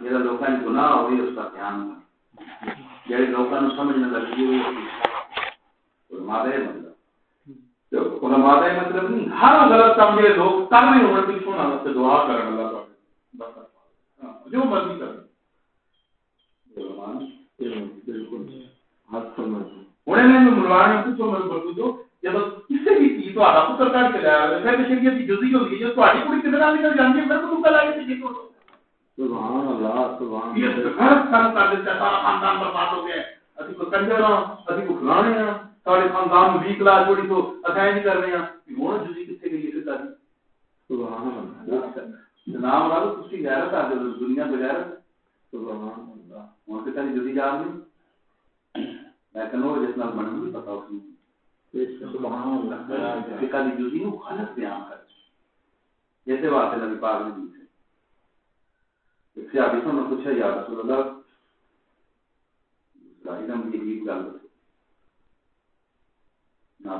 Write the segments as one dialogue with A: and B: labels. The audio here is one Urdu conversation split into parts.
A: جہاں لوگوں نے گناہ ہوئی اس کا دھیان جہاں لوگوں نے سمجھنے لگی ہوئی مادہ مطلب۔ مادہ مطلب نہیں، ہر غلط کام جہاں لوگ کر رہے ہونے پیچھوں نہ دعا کرنے لگا ہاں، جو مرضی کر۔ بالکل ہوں میں ملوانے پوچھو میرے کو جو جب کسی بھی چیز تو پتر کر کے لایا پھر شریعت کی جزئی ہوگی جو تاری کوئی کتنے نکل جاتی ہے میرے کو تو لگے کہ جی سبحان اللہ سبحان اللہ۔ خاندان برباد ہو گیا اسی کو کنجر ہاں اسی کو فلانے ہیں۔ سارے خاندان بھی کلاس جوڑی تو اسائیں نہیں کر رہے ہیں۔ ہوں جزئی کتنے گئی ہے تاری سبحان اللہ۔ جناب والو تسی غیرت آ دنیا بغیر سبحان اللہ۔ ہوں تے تاری جزئی یاد نہیں۔ میں کنو جس نال بن نہیں پتا اس نے سبحان اللہ۔ فقہ دی جزئی نو غلط بیان کر جیسے واسطے نبی پاک نے سے میں پوچھا یا رسول اللہ اسرائیل ہم کی عجیب گل نہ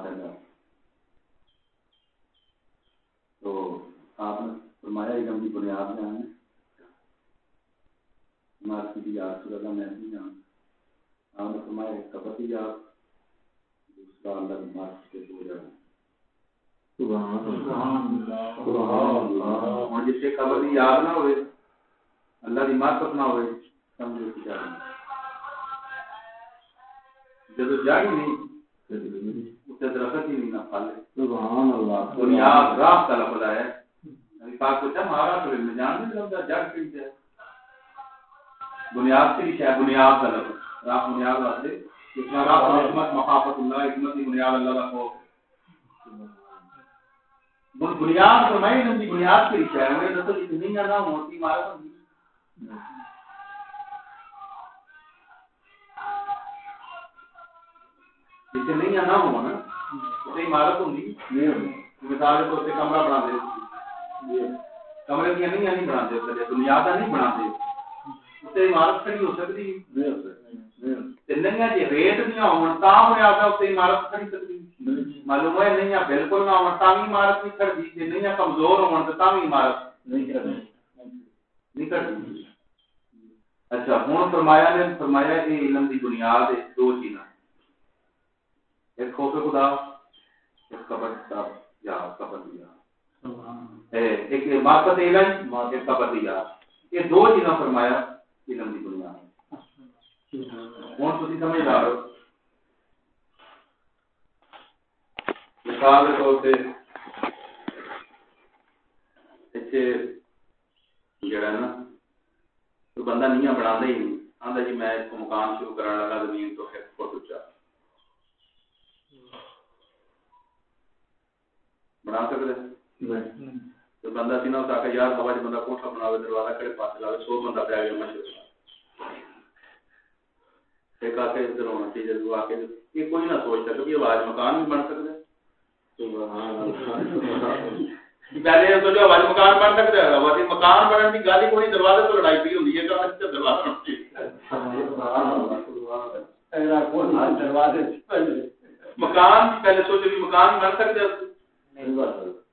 A: تو آپ نے فرمایا علم کی بنیاد میں کی یا رسول اللہ میں نہیں جان آپ نے فرمایا ایک کی یاد دوسرا اللہ مارک کے دو جانا سبحان اللہ۔ سبحان اللہ۔ قبر کی یاد نہ ہوئے اللہ کی معرفت نہ ہوئے سمجھو کہ جا جب جاگی نہیں اسے درخت ہی نہیں نہ پالے سبحان اللہ۔ بنیاد راہ کا لفظ ہے نبی پاک کو جب مارا تو علم جان نہیں لگتا جگ کی ہے بنیاد کی ہے بنیاد کا لفظ۔ راہ بنیاد واسطے اس میں راہ حکمت مخافت اللہ حکمت بنیاد اللہ کا خوف۔ بنیاد بنیاد کی ہے۔ میں تو اتنی نہ ہوتی مارا نہیں آنا ہوا نا عمارت ہوں مثال کے طور سے کمرہ بنا دے۔ کمرے دیا نہیں نہیں بنا دے دنیا کا نہیں بنا دے عمارت کھڑی ہو سکتی۔ نہیں جی ریٹ دیا ہومارت کھڑی سکتی۔ معلوم ہے نہیں بالکل نہ ہو عمارت نہیں کھڑی۔ نہیں کمزور ہو عمارت نہیں کھڑی نہیں کھڑی اچھا ہوں فرمایا نے فرمایا کہ علم دی بنیاد دو چیزاں۔ ایک خوف خدا ایک قبر کتاب یا قبر دیا ایک معرفت علم ایک قبر دیا یہ دو چیزاں فرمایا علم دی بنیاد۔ ہوں تھی سمجھ رہا ہو؟ مثال کے طور سے جڑا نا تو بندہ نہیں بنا ہی نہیں۔ آتا جی میں اس کو مکان شروع کرنے لگا زمین تو ایک فٹ اچا بنا سکتے تو بندہ سی نہ ہوتا کہ یار بابا جی بندہ کوٹھا بنا دروازہ کڑے پاس لاوے سو بندہ پہ گیا میں ایک آ کے ادھر ہونا چاہیے جو آ کے یہ کوئی نہ سوچتا کہ آواز مکان بھی بن سکتا پہلے تو جو آواز مکان بن سکتا ہے آواز مکان بننے کی گل ہی کوئی دروازے تو لڑائی پی ہے دروازہ مکان پہلے سوچے بھی مکان بن سکتے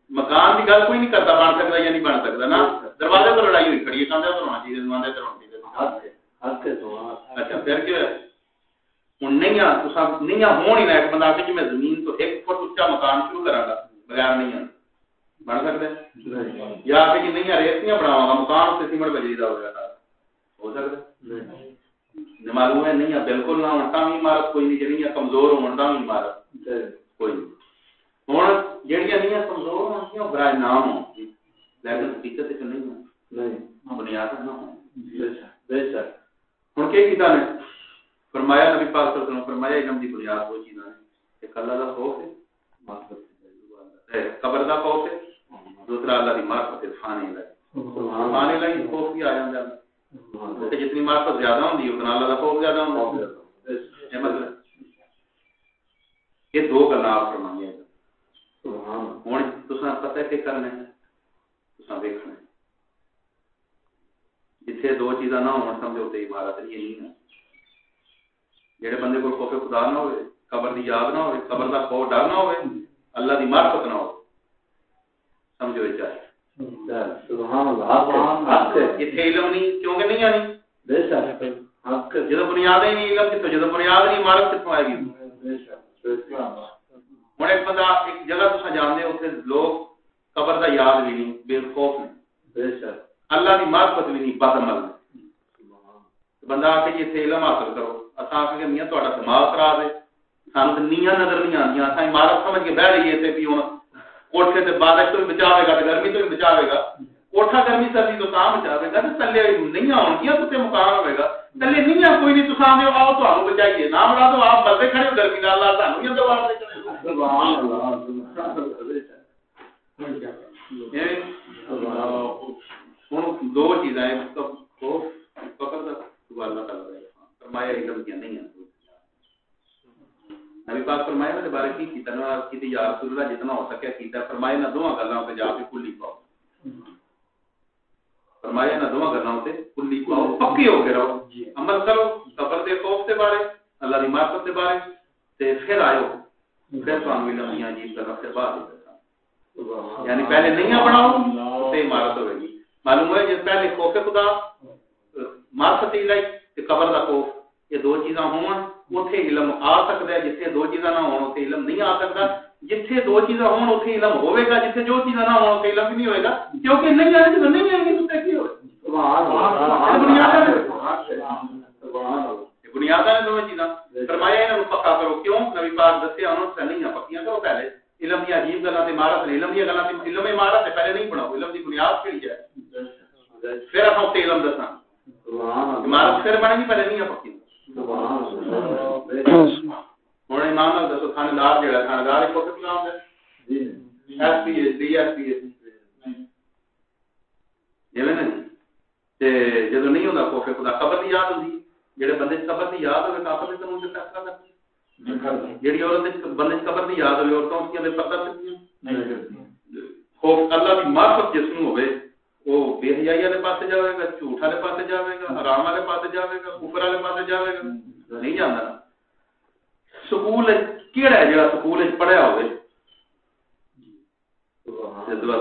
A: مکان کی گل کوئی نہیں کرتا، بن سکتا یا نہیں بن سکتا نا۔ دروازے تو لڑائی ہوئی کھڑی ہے کہتے تو ہونا چاہیے، دروازے تو ہونا چاہیے۔ اچھا پھر کیا؟ ہوں نہیں نہیں ہو نہیں ایک بندہ کہ میں زمین تو ایک فٹ اچا مکان شروع کرا گا، بغیر نہیں آ بن سکتا یا کہ نہیں ریتیاں بناوا گا، مکان سے سیمنٹ بجری کا ہو ہو سکتا معلوم ہے نہیں بالکل نہ ہوتا بھی عمارت کوئی نہیں جی کمزور ہوتا بھی عمارت۔ کوئی نہیں۔ ہوں جہیا نہیں کمزور ہو برائے نام ہو لیکن حقیقت نہیں بنیاد نہ ہو ہوں کیا نے؟ فرمایا نبی پاک صلی اللہ علیہ وسلم فرمایا علم دی بنیاد وہ چیزاں ہیں ایک اللہ کا خوف ہے قبر کا خوف ہے دوسرا اللہ کی معرفت فانے لگی فانے لگی خوف بھی آ جاتا ہے جتنی معرفت زیادہ ہوتی ہے اتنا اللہ کا خوف زیادہ ہوتا ہے یہ دو گلا آپ فرمائیے ہوں تصا پتہ کہ کرنا ہے؟ تصا ویکنا جتھے دو چیزاں نہ ہو سمجھو تو عمارت نہیں ہے۔ جہے بندے کو خوف خدا نہ ہوئے قبر دی یاد نہ ہوئے قبر دا خوف ڈر نہ ہوئے اللہ دی معرفت نہ ہو سمجھو چاہے
B: سبحان اللہ
A: جتھے علم نہیں کیونکہ نہیں آنی بے شک۔ حق جدو بنیاد ہی نہیں علم کتوں جدو بنیاد نہیں عمارت کتوں آئے گی؟ بے شک ہوں ایک بندہ ایک جگہ تصا جانتے اتنے لوگ قبر کا یاد بھی نہیں بے خوف نہیں۔ بے شک۔ اللہ کی معرفت بھی نہیں بد عمل بندہ آ کے جی علم حاصل کرو اصا آ کے میاں تا دماغ خراب ہے سانو تو نیاں نظر نہیں آدی اصا عمارت سمجھ کے بہ رہی ہے بھی ہوں۔ کوٹھے سے بارش تو بھی بچاوے گا گرمی تو بھی بچاوے گا۔ کوٹھا گرمی سردی تو کام بچاوے گا تلے نہیں آن گیا تو مکان ہوئے گا۔ تلے نہیں آ کوئی نہیں تو سامنے آؤ تو آؤ بچائیے۔ نہ مرا تو آپ مرتے کھڑے ہو گرمی کا اللہ سانو ہی دبا دو چیزیں مطلب فرمایا علم کیا نہیں ہے نبی پاک فرمایا میرے بارے کی کیتا نہ کیتے یا رسول اللہ جتنا ہو سکے کیتا فرمایا نہ دوواں گلاں تے جا کے کلی پاؤ۔ فرمایا نہ دوواں گلاں تے کلی پاؤ۔ پکے ہو کے رہو۔ عمل کرو قبر دے خوف دے بارے اللہ دی معرفت دے بارے تے پھر آئو پھر تانوں علم میاں جی طرف سے بعد یعنی پہلے نہیں بناؤ تے عمارت ہوے گی۔ معلوم ہے جس پہلے خوف خدا معرفت الہی تے قبر دا خوف۔ یہ دو چیزاں ہون اتنے علم آ سکتا ہے جتنے دو چیزاں نہ ہون اتنے علم نہیں آ سکتا جتنے دو چیزاں ہون اتنے علم ہوئے گا جو چیزاں نہ ہون اتنے علم بھی نہیں ہوئے گا کیونکہ نہیں آئے تو نہیں آئیں گے تو کی ہوئے بنیاد نے دونوں چیزاں فرمایا انہوں پکا کرو کیوں نبی پاک دسیا انہوں سے نہیں پکیاں کرو پہلے علم کی عجیب علم علم ہے پہلے نہیں بناؤ علم کی بنیاد کیڑی ہے پھر اپنا علم دسا عمارت پھر بنے گی پہلے نہیں پکی ہوں دسو ایک وقت نام ہے؟ S P S D S P S جدو نہیں خوفے خدا قبر کی یاد ہوتی جہے بندے قبر کی یاد ہوئے کافر نے قانون سے فیصلہ کرتی جہی عورت بندے قبر کی یاد ہوئے عورتوں کی پتہ سکتی خوف اللہ کی معرفت جس ہوئے وہ بے حیائی والے پاس جائے گا، جھوٹ والے پاس جائے گا، حرام والے پاس جائے گا، کفر والے پاس جائے گا نہیں جانا۔ سکول کیڑا ہے جڑا سکول پڑھیا ہوئے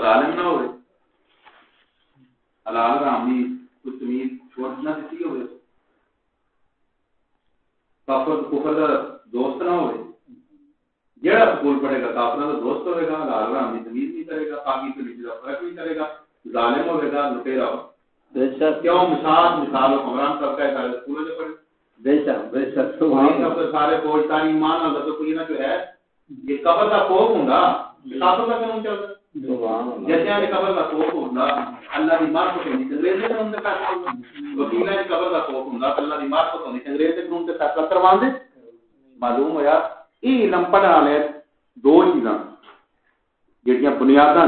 A: ظالم نہ ہوئے حلال کوئی تمیز نہ دیتی ہوئے کافر، کفر دوست نہ ہوئے جڑا سکول پڑھے گا کافر دوست ہوئے گا، حلال حرام تمیز نہیں کرے گا پاکی سے نیچے فرق نہیں کرے گا۔ ظالم ہوے گا لٹیرا ہو بے شک۔ کیوں؟ مثال مثال عمران صاحب کا سارے اسکول میں پڑھے۔ بے شک بے شک۔ سبحان اللہ سارے فوج تاری ایمان اللہ تو کوئی نہ جو ہے یہ قبر کا خوف ہوندا کافر کا کیوں چلتا جیسے آنے قبر کا خوف ہوندا اللہ دی معرفت ہوندی انگریز نے ان کا وکیل نے قبر کا خوف ہوندا اللہ دی معرفت ہوندی انگریز نے ان سے فیصلہ کروان دے معلوم ہویا یہ علم پڑھنے والے دو چیزاں۔ جہاں بنیاداں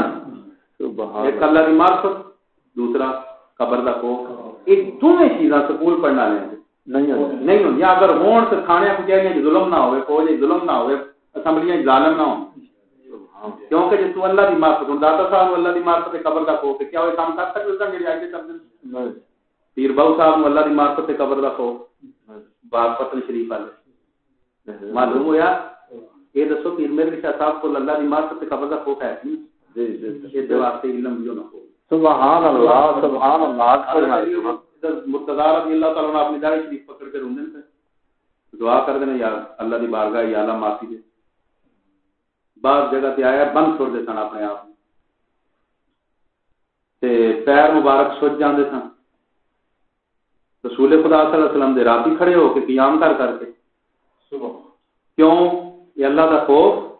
A: ایک اللہ کی معرفت دوسرا قبر کا خوف یہ دونوں چیزاں سکول پڑھنا لیں نہیں ہوں۔ اگر ہون تو کھانے کو چاہیے ظلم نہ ہوئے فوج ظلم نہ ہوئے اسمبلیاں ظالم نہ ہو کیونکہ جس تو اللہ کی معرفت ہوں داتا صاحب اللہ کی معرفت قبر کا خوف کیا وہ کام کر سکتے اس میری آگے کر پیر بہو صاحب اللہ کی معرفت قبر کا خوف باغ پتن شریف والے۔ معلوم ہوا یہ دسو پیر میرے شاہ صاحب کو اللہ کی معرفت قبر کا خوف ہے۔ نہیں
C: سبحان اللہ سبحان اللہ
B: مرتضی رضی اللہ تعالی عنہ اپنی داڑھی شریف پکڑ کے روندے تھے دعا کر دینا یا اللہ دی بارگاہ یا اللہ معافی دے۔ بعض جگہ تے آیا بند چھوڑ دے سن اپنے آپ۔ تے پیر مبارک سوچ جاندے سن رسول خدا صلی اللہ علیہ وسلم دے راتی کھڑے ہو کے قیام کر کر کے۔ کیوں؟ یہ اللہ دا خوف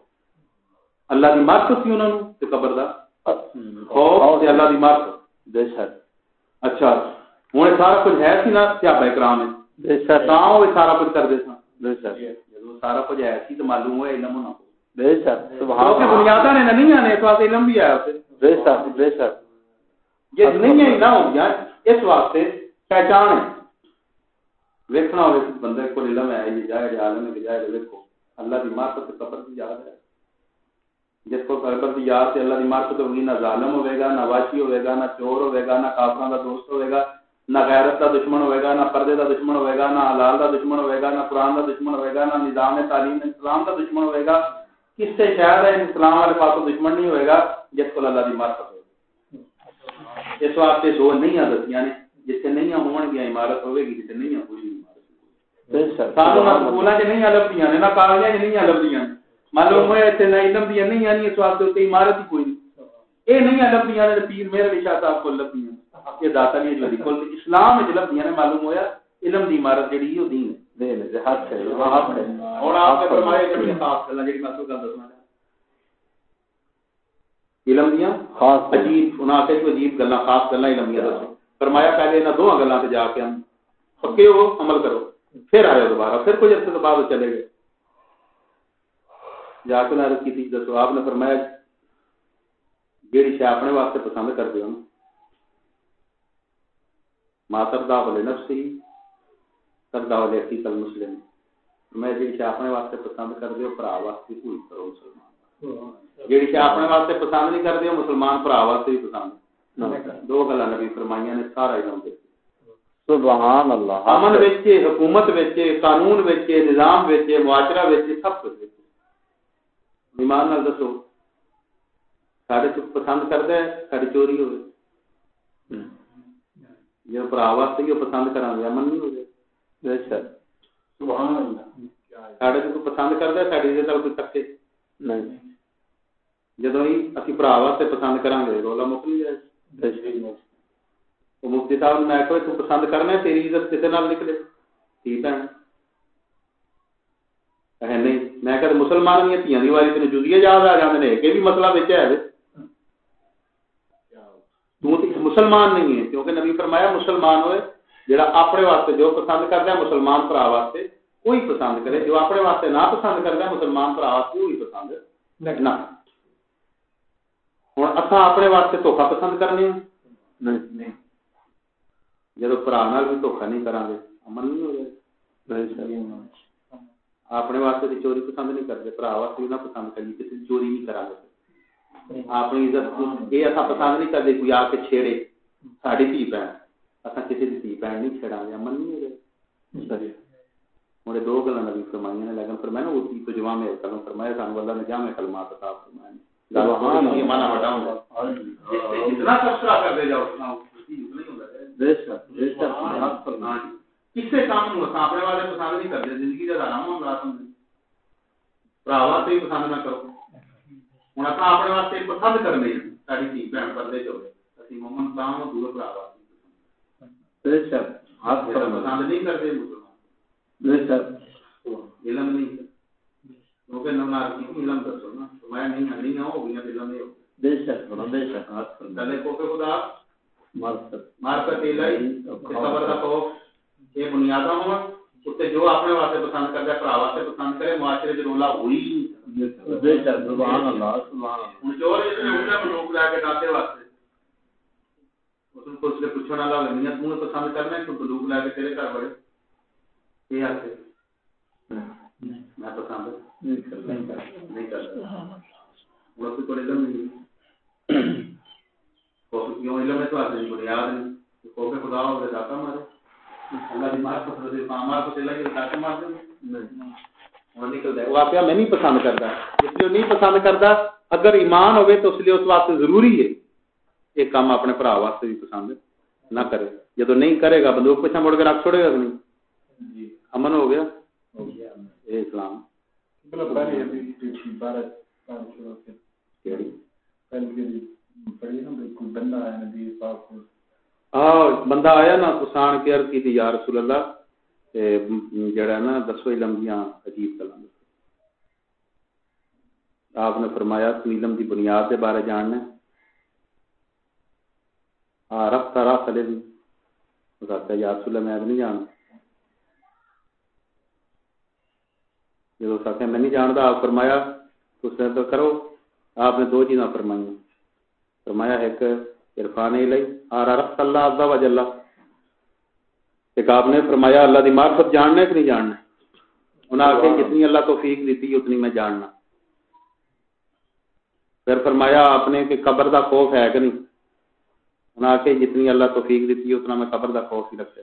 B: اللہ دی معرفت سی انہوں تے قبر دا خوف تے اللہ دی معرفت بے شک۔ اچھا ہن سارا کچھ ہے سی نا؟ صحابہ کرام ہے؟ بے شک۔ تاں وہ سارا کچھ کر دے سن بے شک۔ جدوں سارا کچھ ہے سی تے معلوم ہوئے علم ہونا۔
C: بے شک۔
B: سبحان اللہ۔ بنیاداں نے نہیں آنے اس واسطے علم بھی آیا
C: بے شک بے شک۔
B: یہ نہیں ہے نہ ہو گیا۔ اس واسطے پہچان ہے۔ ویکھنا ہوے بندے کو علم ہے یہ جائے عالم ہے جائے دیکھو اللہ دی معرفت قبر کی یاد ہے۔ جس کو قبر کی یاد سے اللہ کی مارفت ہوگی نہ ظالم ہوئے گا نہ واشی ہوئے گا نہ چور ہوئے گا نہ کافران کا دوست ہوئے گا نہ غیرت کا دشمن ہوئے گا نہ پردے کا دشمن ہوئے گا نہ حلال کا دشمن ہوئے گا نہ قرآن کا دشمن ہوئے گا نہ نظام تعلیم اسلام کا دشمن ہوئے گا کس سے شاید ہے اسلام والے پاس دشمن نہیں ہوئے گا جس کو اللہ کی مارفت ہوگی۔
A: اس واسطے دو نہیں دسیاں نے جتنے نہیں ہون گیا عمارت ہوے گی جتنے نہیں کوئی عمارت سانو نہ نہیں لبدیاں نے نہ کالجاں چ نہیں لبدیاں معلوم ہویا تے دی نہیں آنی اس واسطے تے عمارت ہی کوئی نہیں۔ اے نہیں لبدیاں نے پیر میرے شاہ صاحب کو لبدیاں یہ داتا نہیں لبدی کل اسلام وچ لبدیاں نے معلوم ہویا علم دی عمارت جڑی او دین ہے۔
C: دے ہاتھ ہے۔ ہاتھ ہے
A: اور آپ نے فرمایا کہ خاص گلاں جڑی میں تو گل دسنا علم دیاں؟
C: خاص
A: عجیب انہاں تے کوئی عجیب گلاں خاص گلاں علم دیاں فرمایا پہلے انہاں دوہاں گلاں تے جا کے ہم پکے ہو عمل کرو۔ پھر آئے دوبارہ پھر کچھ عرصے بعد چلے گئے۔ جا کے نہ کی تھی دسو آپ نے فرمایا جیڑی شے اپنے واسطے پسند کر دیو ماتر دا ولے نفسی کر دا ولے اسی کل مسلم میں جیڑی شے اپنے واسطے پسند کر دیو بھرا واسطے کوئی کرو مسلمان جیڑی شے اپنے واسطے پسند نہیں کر دیو مسلمان بھرا واسطے بھی پسند دو گلاں نبی فرمائیاں نے سارا علم دے
C: سبحان اللہ
A: امن وچ حکومت وچ قانون وچ نظام وچ معاشرہ وچ سب کچھ ایمان نال دسو۔ ساڈے تو پسند کردا ہے ساڈی چوری ہوے جو بھرا واسطے ہی پسند کراں گے امن نہیں ہو جائے
C: بے شک۔
B: سبحان اللہ۔
A: ساڈے تو پسند کردا ہے ساڈی عزت کوئی تکے
C: نہیں۔
A: جدوں ہی اسی بھرا واسطے پسند کراں گے رولا مک نہیں جائے۔
C: بے شک۔
A: وہ مفتی صاحب میں کوئی تو پسند کرنا ہے تیری عزت کسے نال نکلے؟ ٹھیک ہے۔ ہے نہیں میں کہ مسلمان نہیں تیاں دی واری تے جدیے یاد آ جاندے نے کہ بھی مسئلہ وچ ہے تو تے مسلمان نہیں ہے کیونکہ نبی فرمایا مسلمان ہوئے جڑا اپنے واسطے جو پسند کردا ہے مسلمان بھرا واسطے کوئی پسند کرے جو اپنے واسطے نہ پسند کردا ہے مسلمان بھرا واسطے کوئی پسند نہ ہن اساں اپنے واسطے دھوکا پسند کرنے ہیں
C: نہیں
A: جدو برا نال بھی دھوکا نہیں کریں گے امن نہیں ہو جائے اپنے واسطے تو چوری پسند نہیں کرتے برا واسطے بھی نہ پسند کریے کسی چوری نہیں کرا گے اپنی عزت یہ اصا پسند نہیں کرتے کوئی آ کے چھیڑے ساری دھی بہن اصا کسی کی دھی بہن نہیں چھڑا گے امن نہیں ہو جائے میرے دو گلا نبی فرمائی نے لیکن فرمایا نا وہ تو جمع میں کلم فرمایا سان اللہ نے جامع کلمات عطا فرمایا جتنا تبصرہ کرتے جاؤ اتنا نہیں ہوتا ہے
C: بے شک بے شک
A: جی۔ کسے کام نو اپنے والے پسند نہیں کرتے زندگی کا آرام معاملہ سمجھ واسطے بھی پسند نہ کرو۔ ہوں اپنا اپنے واسطے پسند کرنے ساری تھی بہن پردے چ ہوئے اسی محمد کام دور برا واسطے
C: بے شک پر
A: پسند نہیں کرتے مسلمان۔
C: بے شک۔
A: علم نہیں کیونکہ نمنا کی علم دسو نا میں نہیں نہیں ہو گئی علم نہیں ہو
C: بے شک بے شک
A: گلے کو خدا
C: مرد
A: مارکت الہی خبر دا کو یہ بنیاداں ہون تے جو اپنے واسطے پسند کردا ہے بھرا واسطے پسند کرے معاشرے وچ رولا ہوئی
C: بے شک سبحان اللہ سبحان اللہ۔
A: ہن چور اس نے اونٹا بندوق لا کے ڈاکے واسطے۔ اس کو اس نے پوچھنا والا نہیں تو پسند کرنا ہے تو بندوق لا کے تیرے گھر بڑے یہ آتے میں پسند نہیں کرتا۔ وہ کوئی علم نہیں۔ کیوں علم ہے تو آتے نہیں۔ بنیاد نہیں کو خدا ہو گئے داتا مارے۔ واقعہ میں نہیں پسند کرتا۔ اس لیے نہیں پسند کرتا اگر ایمان ہوئے تو اس لیے اس واسطے ضروری ہے۔ یہ کام اپنے برا واسطے بھی پسند نہ کرے۔ جب نہیں کرے گا بندوق پیچھا مڑ کے رکھ چھوڑے گا نہیں؟ امن ہو گیا؟ یہ اسلام۔ ہاں بندہ بندہ آیا نا کسان کے عرض کی تھی یا رسول اللہ جڑا نا دسو علم دیاں عجیب گلاں آپ نے فرمایا تو علم دی بنیاد دے بارے جاننا ہاں رفتہ راہ سلے دی کہتا یا رسول اللہ میں نہیں جانتا جب اس میں نہیں جانتا آپ فرمایا تو اس نے تو کرو آپ نے دو چیزاں فرمائی فرمایا ایک عرفان الہی اور عرفت اللہ عز و جل۔ ایک آپ نے فرمایا اللہ دی معرفت جاننا ہے کہ نہیں جاننا انہاں آکھے جتنی اللہ توفیق دیتی اتنی میں جاننا۔ پھر فرمایا آپ نے کہ قبر دا خوف ہے کہ نہیں؟ انہاں آکھے جتنی اللہ توفیق دیتی اتنا میں قبر دا خوف ہی رکھتے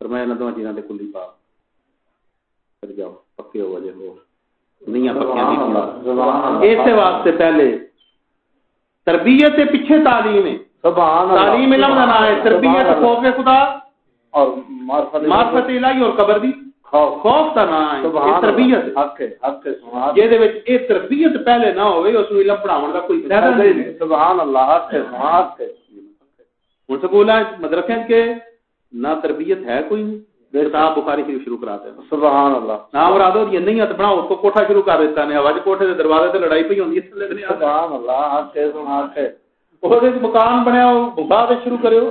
A: فرمایا نہ دو چیزاں دے کلی پا پھر جاؤ پکے ہو وجہ ہو نہیں نہیں اس واسطے پہلے تربیت پیچھے تعلیم ہے۔
C: سبحان اللہ
A: تعلیم علم نام ہے۔ تربیت
C: سبحان۔
A: خوف خدا۔
C: اور معرفت
A: معرفت الہی اور قبر دی۔
C: خوف۔
A: کا نام ہے۔
C: سبحان
A: یہ۔ تربیت۔
C: حق ہے حق ہے سبحان
A: جہدے وچ یہ تربیت پہلے نہ ہوئے اس نو علم پڑھاون دا کوئی فائدہ نہیں۔
C: سبحان اللہ حق ہے حق ہے۔
A: ہن سکولاں مدرسے کے نہ تربیت ہے کوئی نہیں۔ کتاب بخاری شریف شروع کراتے ہیں۔
C: سبحان اللہ۔
A: نام مراد یہ نہیں بناؤ اس کو کوٹھا شروع کر دیتا نے آواز کوٹھے دے دروازے تے لڑائی پئی ہوندی ہے۔
C: سبحان اللہ ہے ہے
A: وہ مکان بنیا وہ شروع کریو۔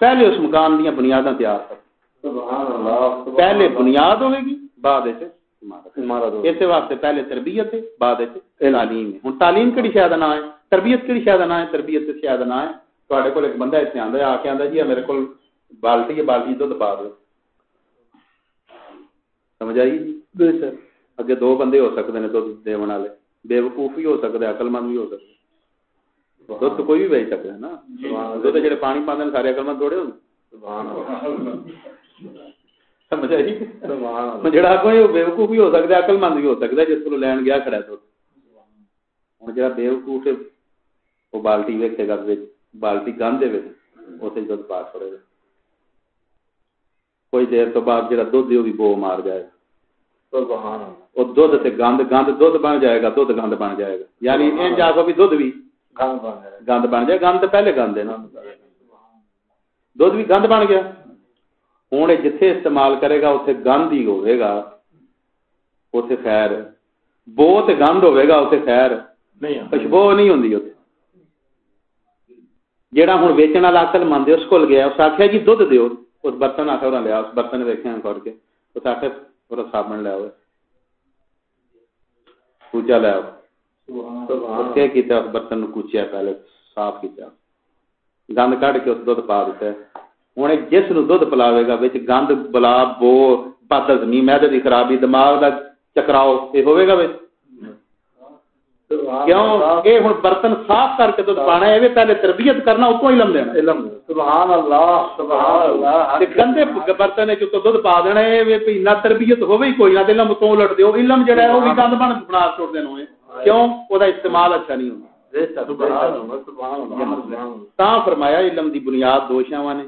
A: پہلے اس مکان بنیاداں تیار کر
C: سبحان اللہ
A: پہلے بنیاد ہوے گی بعد عمارت۔
C: عمارت
A: اس واسطے پہلے تربیت ہے بعد تعلیم ہے۔ ہن تعلیم کیڑی شے دا نام ہے تربیت کیڑی شے دا نام ہے تربیت تے شے دا نام ہے تواڈے کول ایک بندہ اتنے آندا ہے آ کے آندا جی میرے کول بالٹی ہے بالٹی دودھ پا دو سمجھ آئی
C: بے شک
A: اگے دو بندے ہو سکتے ہیں دودھ دیون والے بے وقوف بھی ہو سکتا ہے عقل مند بھی ہو سکتا دودھ تو کوئی بھی بیچ سکتا ہے نا دودھ جڑے پانی پاندے سارے عقل مند تھوڑے ہوندے سمجھ آئی جڑا کوئی بے وقوف بھی ہو سکتا ہے عقل مند بھی ہو سکتا ہے جس کو لین گیا کھڑا ہے دودھ ہن جڑا بے وقوف ہے وہ بالٹی ویکھے گا وچ بالٹی گند اوتے دودھ پا چھوڑے گا کوئی دیر تو بعد جڑا ہے وہ بھی بو مار جائے گا وہ گند گند بن جائے گا گند بن جائے گا یعنی جا بھی دودھ بھی
C: گیا
A: گند بن جائے گند تو پہلے گند ہے نا بھی گند بن گیا ہوں جتھے استعمال کرے گا اتنے گند ہی ہوئے گا اتنے خیر۔ بو تے گند ہوئے گا اتنے خیر خوشبو نہیں اتنے جیڑا ہوں ویچن والا عقل مند اس کول گیا اس آخیا جی دودھ دیو اس برتن آخر انہیں لیا اس برتن ویکھیا کھڑ کے اس آخر پورا صابن لیا ہوئے کوچا لیا ہوئے اس کے کیتا اس برتن نو کوچیا پہلے صاف کیتا گند کڈ کے اس دودھ پا دیتا ہے ہوں جس نو دودھ پلاوے گا وچ گند بلا بو پت ہزمی معدے دی خرابی دماغ دا چکراؤ یہ ہوے گا وچ کیوں؟ اے ہن برتن صاف کر کے دودھ پانا ہے پہلے تربیت کرنا اتوں علم دینا
C: علم سبحان اللہ سبحان اللہ
A: تے گندے برتن وچ تو دودھ پا دینا ہے وی نہ تربیت ہوے کوئی نہ علم تو الٹ دیو۔ علم جڑا ہے وہ بھی گند بن بنا چھوڑ دینا ہے کیوں؟ او دا استعمال اچھا نہیں ہوندا
C: اللہ۔
A: تا فرمایا علم دی بنیاد دو شاواں نے۔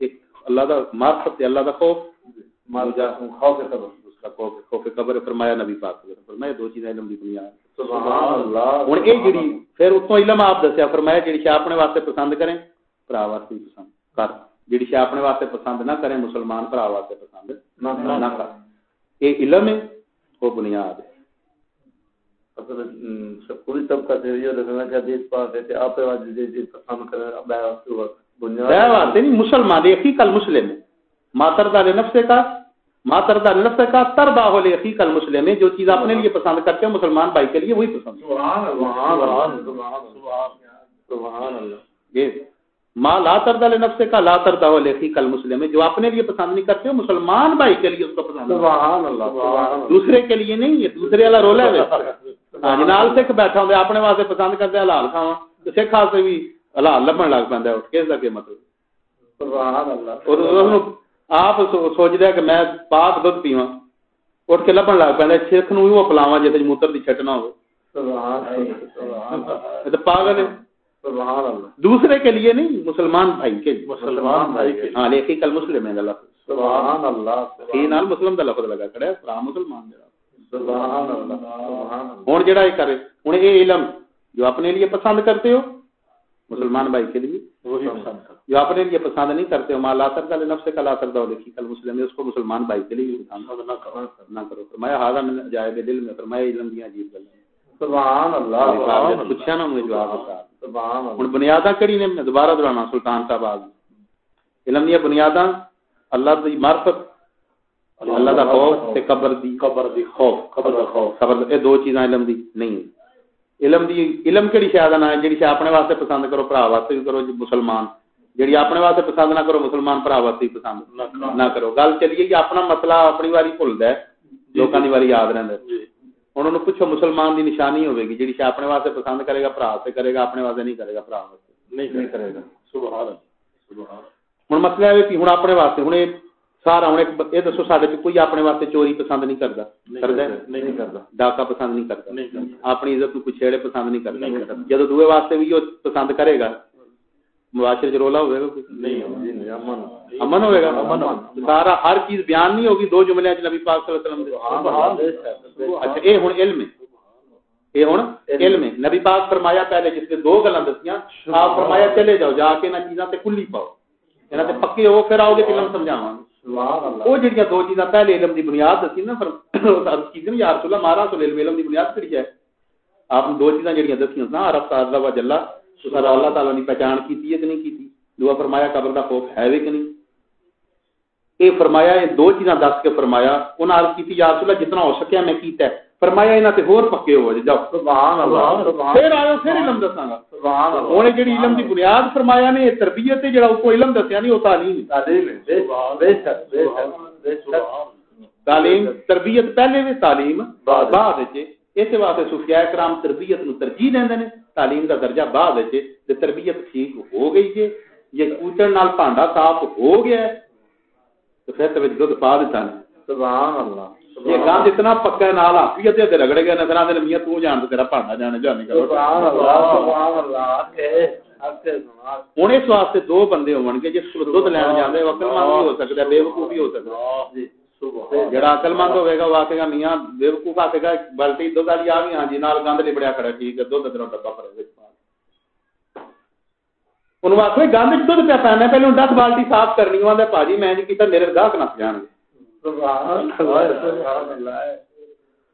A: ایک اللہ دا معرفت اللہ دا خوف۔
C: مال جا خوف ہے
A: دوسرا خوف خوف قبر فرمایا نبی پاک نے۔ فرمایا دو چیزاں علم دی بنیاد۔ اے جڑی پھر اتوں علم آپ دسیا فرمایا جڑی شے اپنے واسطے پسند کریں بھرا واسطے پسند کر۔ جڑی شے اپنے واسطے پسند نہ کریں مسلمان بھرا واسطے پسند
C: نہ
A: کر۔ اے علم ہے وہ بنیاد ہے۔
C: اصل پوری طبقہ سے یہ رکھنا چاہتے اس پاس ہے کہ آپ آج پسند کریں اب بنیاد
A: بے واسطے نہیں مسلمان کل مسلم ہے۔ ماتردا نفس کا ماتردا نفس کا تربا ہو لے ایک کل مسلم ہے جو چیز اپنے لیے پسند کرتے ہیں مسلمان بھائی کے لیے وہی پسند۔ ہے
C: سبحان اللہ سبحان اللہ سبحان اللہ۔
A: یہ ماں لا تردا نفس کا لا تردا ہو لے کل مسلم ہے جو اپنے لیے پسند نہیں کرتے مسلمان بھائی کے لیے اس کو پسند ہے
C: سبحان اللہ
A: دوسرے کے لیے نہیں یہ دوسرے والا رول ہے۔ ہاں جنال سکھ بیٹھا ہوں اپنے واسطے پسند کرتے حلال کھاوا تو سکھ واسطے بھی حلال لبن لگ اٹھ کے اس کا کیا مطلب؟
C: سبحان اللہ
A: اور آپ سو- سوچدا ہے کہ میں پاک دودھ پیواں اٹھ کے لبن لگ پہ سکھ نو وہ پلاواں جے موتر دی چھٹنا ہو تو پاگل دوسرے کے لیے نہیں مسلمان بھائی کے
C: مسلمان بھائی کے
A: ہاں لیکن کل مسلم ہے اللہ
C: سبحان اللہ
A: سی نال مسلم دا لفظ لگا کھڑا ہے اسلام مسلمان جڑا
C: سبحان اللہ سبحان اللہ
A: ہوں جڑا یہ کرے ہوں یہ علم جو اپنے لیے پسند کرتے ہو مسلمان بھائی کے لیے
C: وہی پسند
A: جو اپنے لیے پسند نہیں کرتے ہو ماں لا سردا نفس کا لا ہو دیکھی کل مسلم ہے اس کو مسلمان بھائی کے لیے
C: نہ کرو
A: فرمایا حاضر میں جائے دل میں فرمایا علم دیا عجیب گل
C: سبحان اللہ
A: پوچھا نا مجھے جواب
C: سبحان اللہ۔
A: بنیاداں کہڑی نے؟ میں دوبارہ دہرانا سلطان صاحب آ علم بنیاداں اللہ دی معرفت اللہ دا خوف تے قبر دی۔
C: قبر دی خوف قبر دا خوف۔
A: خبر یہ دو چیزاں علم دی نہیں علم دی علم کیڑی شے دا نام ہے جڑی شے اپنے واسطے پسند کرو بھرا واسطے کرو مسلمان جڑی اپنے واسطے پسند نہ کرو مسلمان بھرا واسطے پسند۔ نہ کرو۔ گل چلیے کہ اپنا مسئلہ اپنی واری بھولدا ہے لوکاں دی واری یاد رہندا ہے۔
C: جی۔
A: ہن انہوں پوچھو مسلمان دی نشانی ہوے گی جڑی شے اپنے واسطے پسند کرے گا بھرا سے کرے گا اپنے واسطے نہیں کرے گا بھرا واسطے۔
C: نہیں کرے گا۔ سبحان اللہ سبحان
A: ہن مسئلہ ہے کہ ہن اپنے واسطے ہن سارا ایک یہ دسو سارے کوئی اپنے واسطے چوری پسند نہیں کرتا ہے؟
B: نہیں کرتا
A: ڈاکا پسند نہیں کرتا اپنی عزت کوئی چھیڑے پسند نہیں کرتا۔ جب دوے واسطے بھی پسند کرے گا معاشرے چ رولا ہوئے گا۔
C: جی امن۔
A: ہوئے گا؟
B: امن۔
A: سارا ہر چیز بیان نہیں ہوگی دو جملے چ نبی پاک صلی اللہ علیہ وسلم۔ اچھا یہ ہوں علم۔ ہے یہ ہوں علم۔ ہے نبی پاک فرمایا پہلے جس نے دو گلاں دسیاں آپ فرمایا چلے جاؤ جا کے انہاں چیزاں تے کلی پاؤ۔ انہاں تے پکے ہو پھر آؤ گے علم سمجھاواں
C: سبحان اللہ۔
A: وہ جڑیاں دو چیزاں پہلے علم دی بنیاد دسی نا پر عرض کی نا یا رسول اللہ مارا تو علم دی بنیاد کڑی ہے؟ آپ دو چیزاں جڑیاں دسیاں نا عرب تعالی و جل سر اللہ تعالی نے پہچان ہے کہ نہیں کیتی دعا فرمایا قبر دا خوف ہے وی کہ نہیں؟ اے فرمایا یہ دو چیزاں دس کے فرمایا۔ انہاں عرض کیتی یا رسول اللہ جتنا ہو سکیا میں کیتا ہے۔ فرمایا انہاں تے ہور پکے ہو جاؤ۔
C: سبحان اللہ سبحان
A: پھر آئو پھر علم دساں گا۔
C: سبحان اللہ۔
A: اونے جڑی علم دی بنیاد فرمایا نے یہ تربیت ہے جڑا کو علم دسیا نہیں۔ وہ تعلیم
C: بے شک، بے شک
A: تعلیم تربیت پہلے بھی تعلیم
C: بعد۔
A: وچ۔ اس واسطے صوفیاء کرام تربیت نو ترجیح دیندے نے۔ تعلیم دا درجہ بعد تے تربیت ٹھیک ہو گئی جے یہ کوچن نال بھانڈا صاف ہو گیا ہے۔ تو پھر تے وچ دودھ پا دیتا نے
C: سبحان اللہ
A: یہ گند اتنا پکا ہے نال رگڑ دے میاں تو جان تے تیرا بھانڈا جانے جانے
C: سبحان اللہ سبحان اللہ سبحان
A: اس واسطے دو بندے ہون گے جس کو دودھ لین جاندے بھی ہو سکدا ہے بے وقوف بھی ہو سکدا ہے۔
C: جی۔
A: جڑا عقل مند ہوے گا میاں آکھے گا بالٹی دودھ آ گئی ہاں جی نال گند لبڑیا کھڑا ٹھیک ہے دودھ ڈبا وچ پا انہوں گند دودھ پیا پہلے دس بالٹی صاف کرنی وہ پاجی میں جی کیتا میرے گاہک نس جان گے
C: سبحان اللہ سبحان اللہ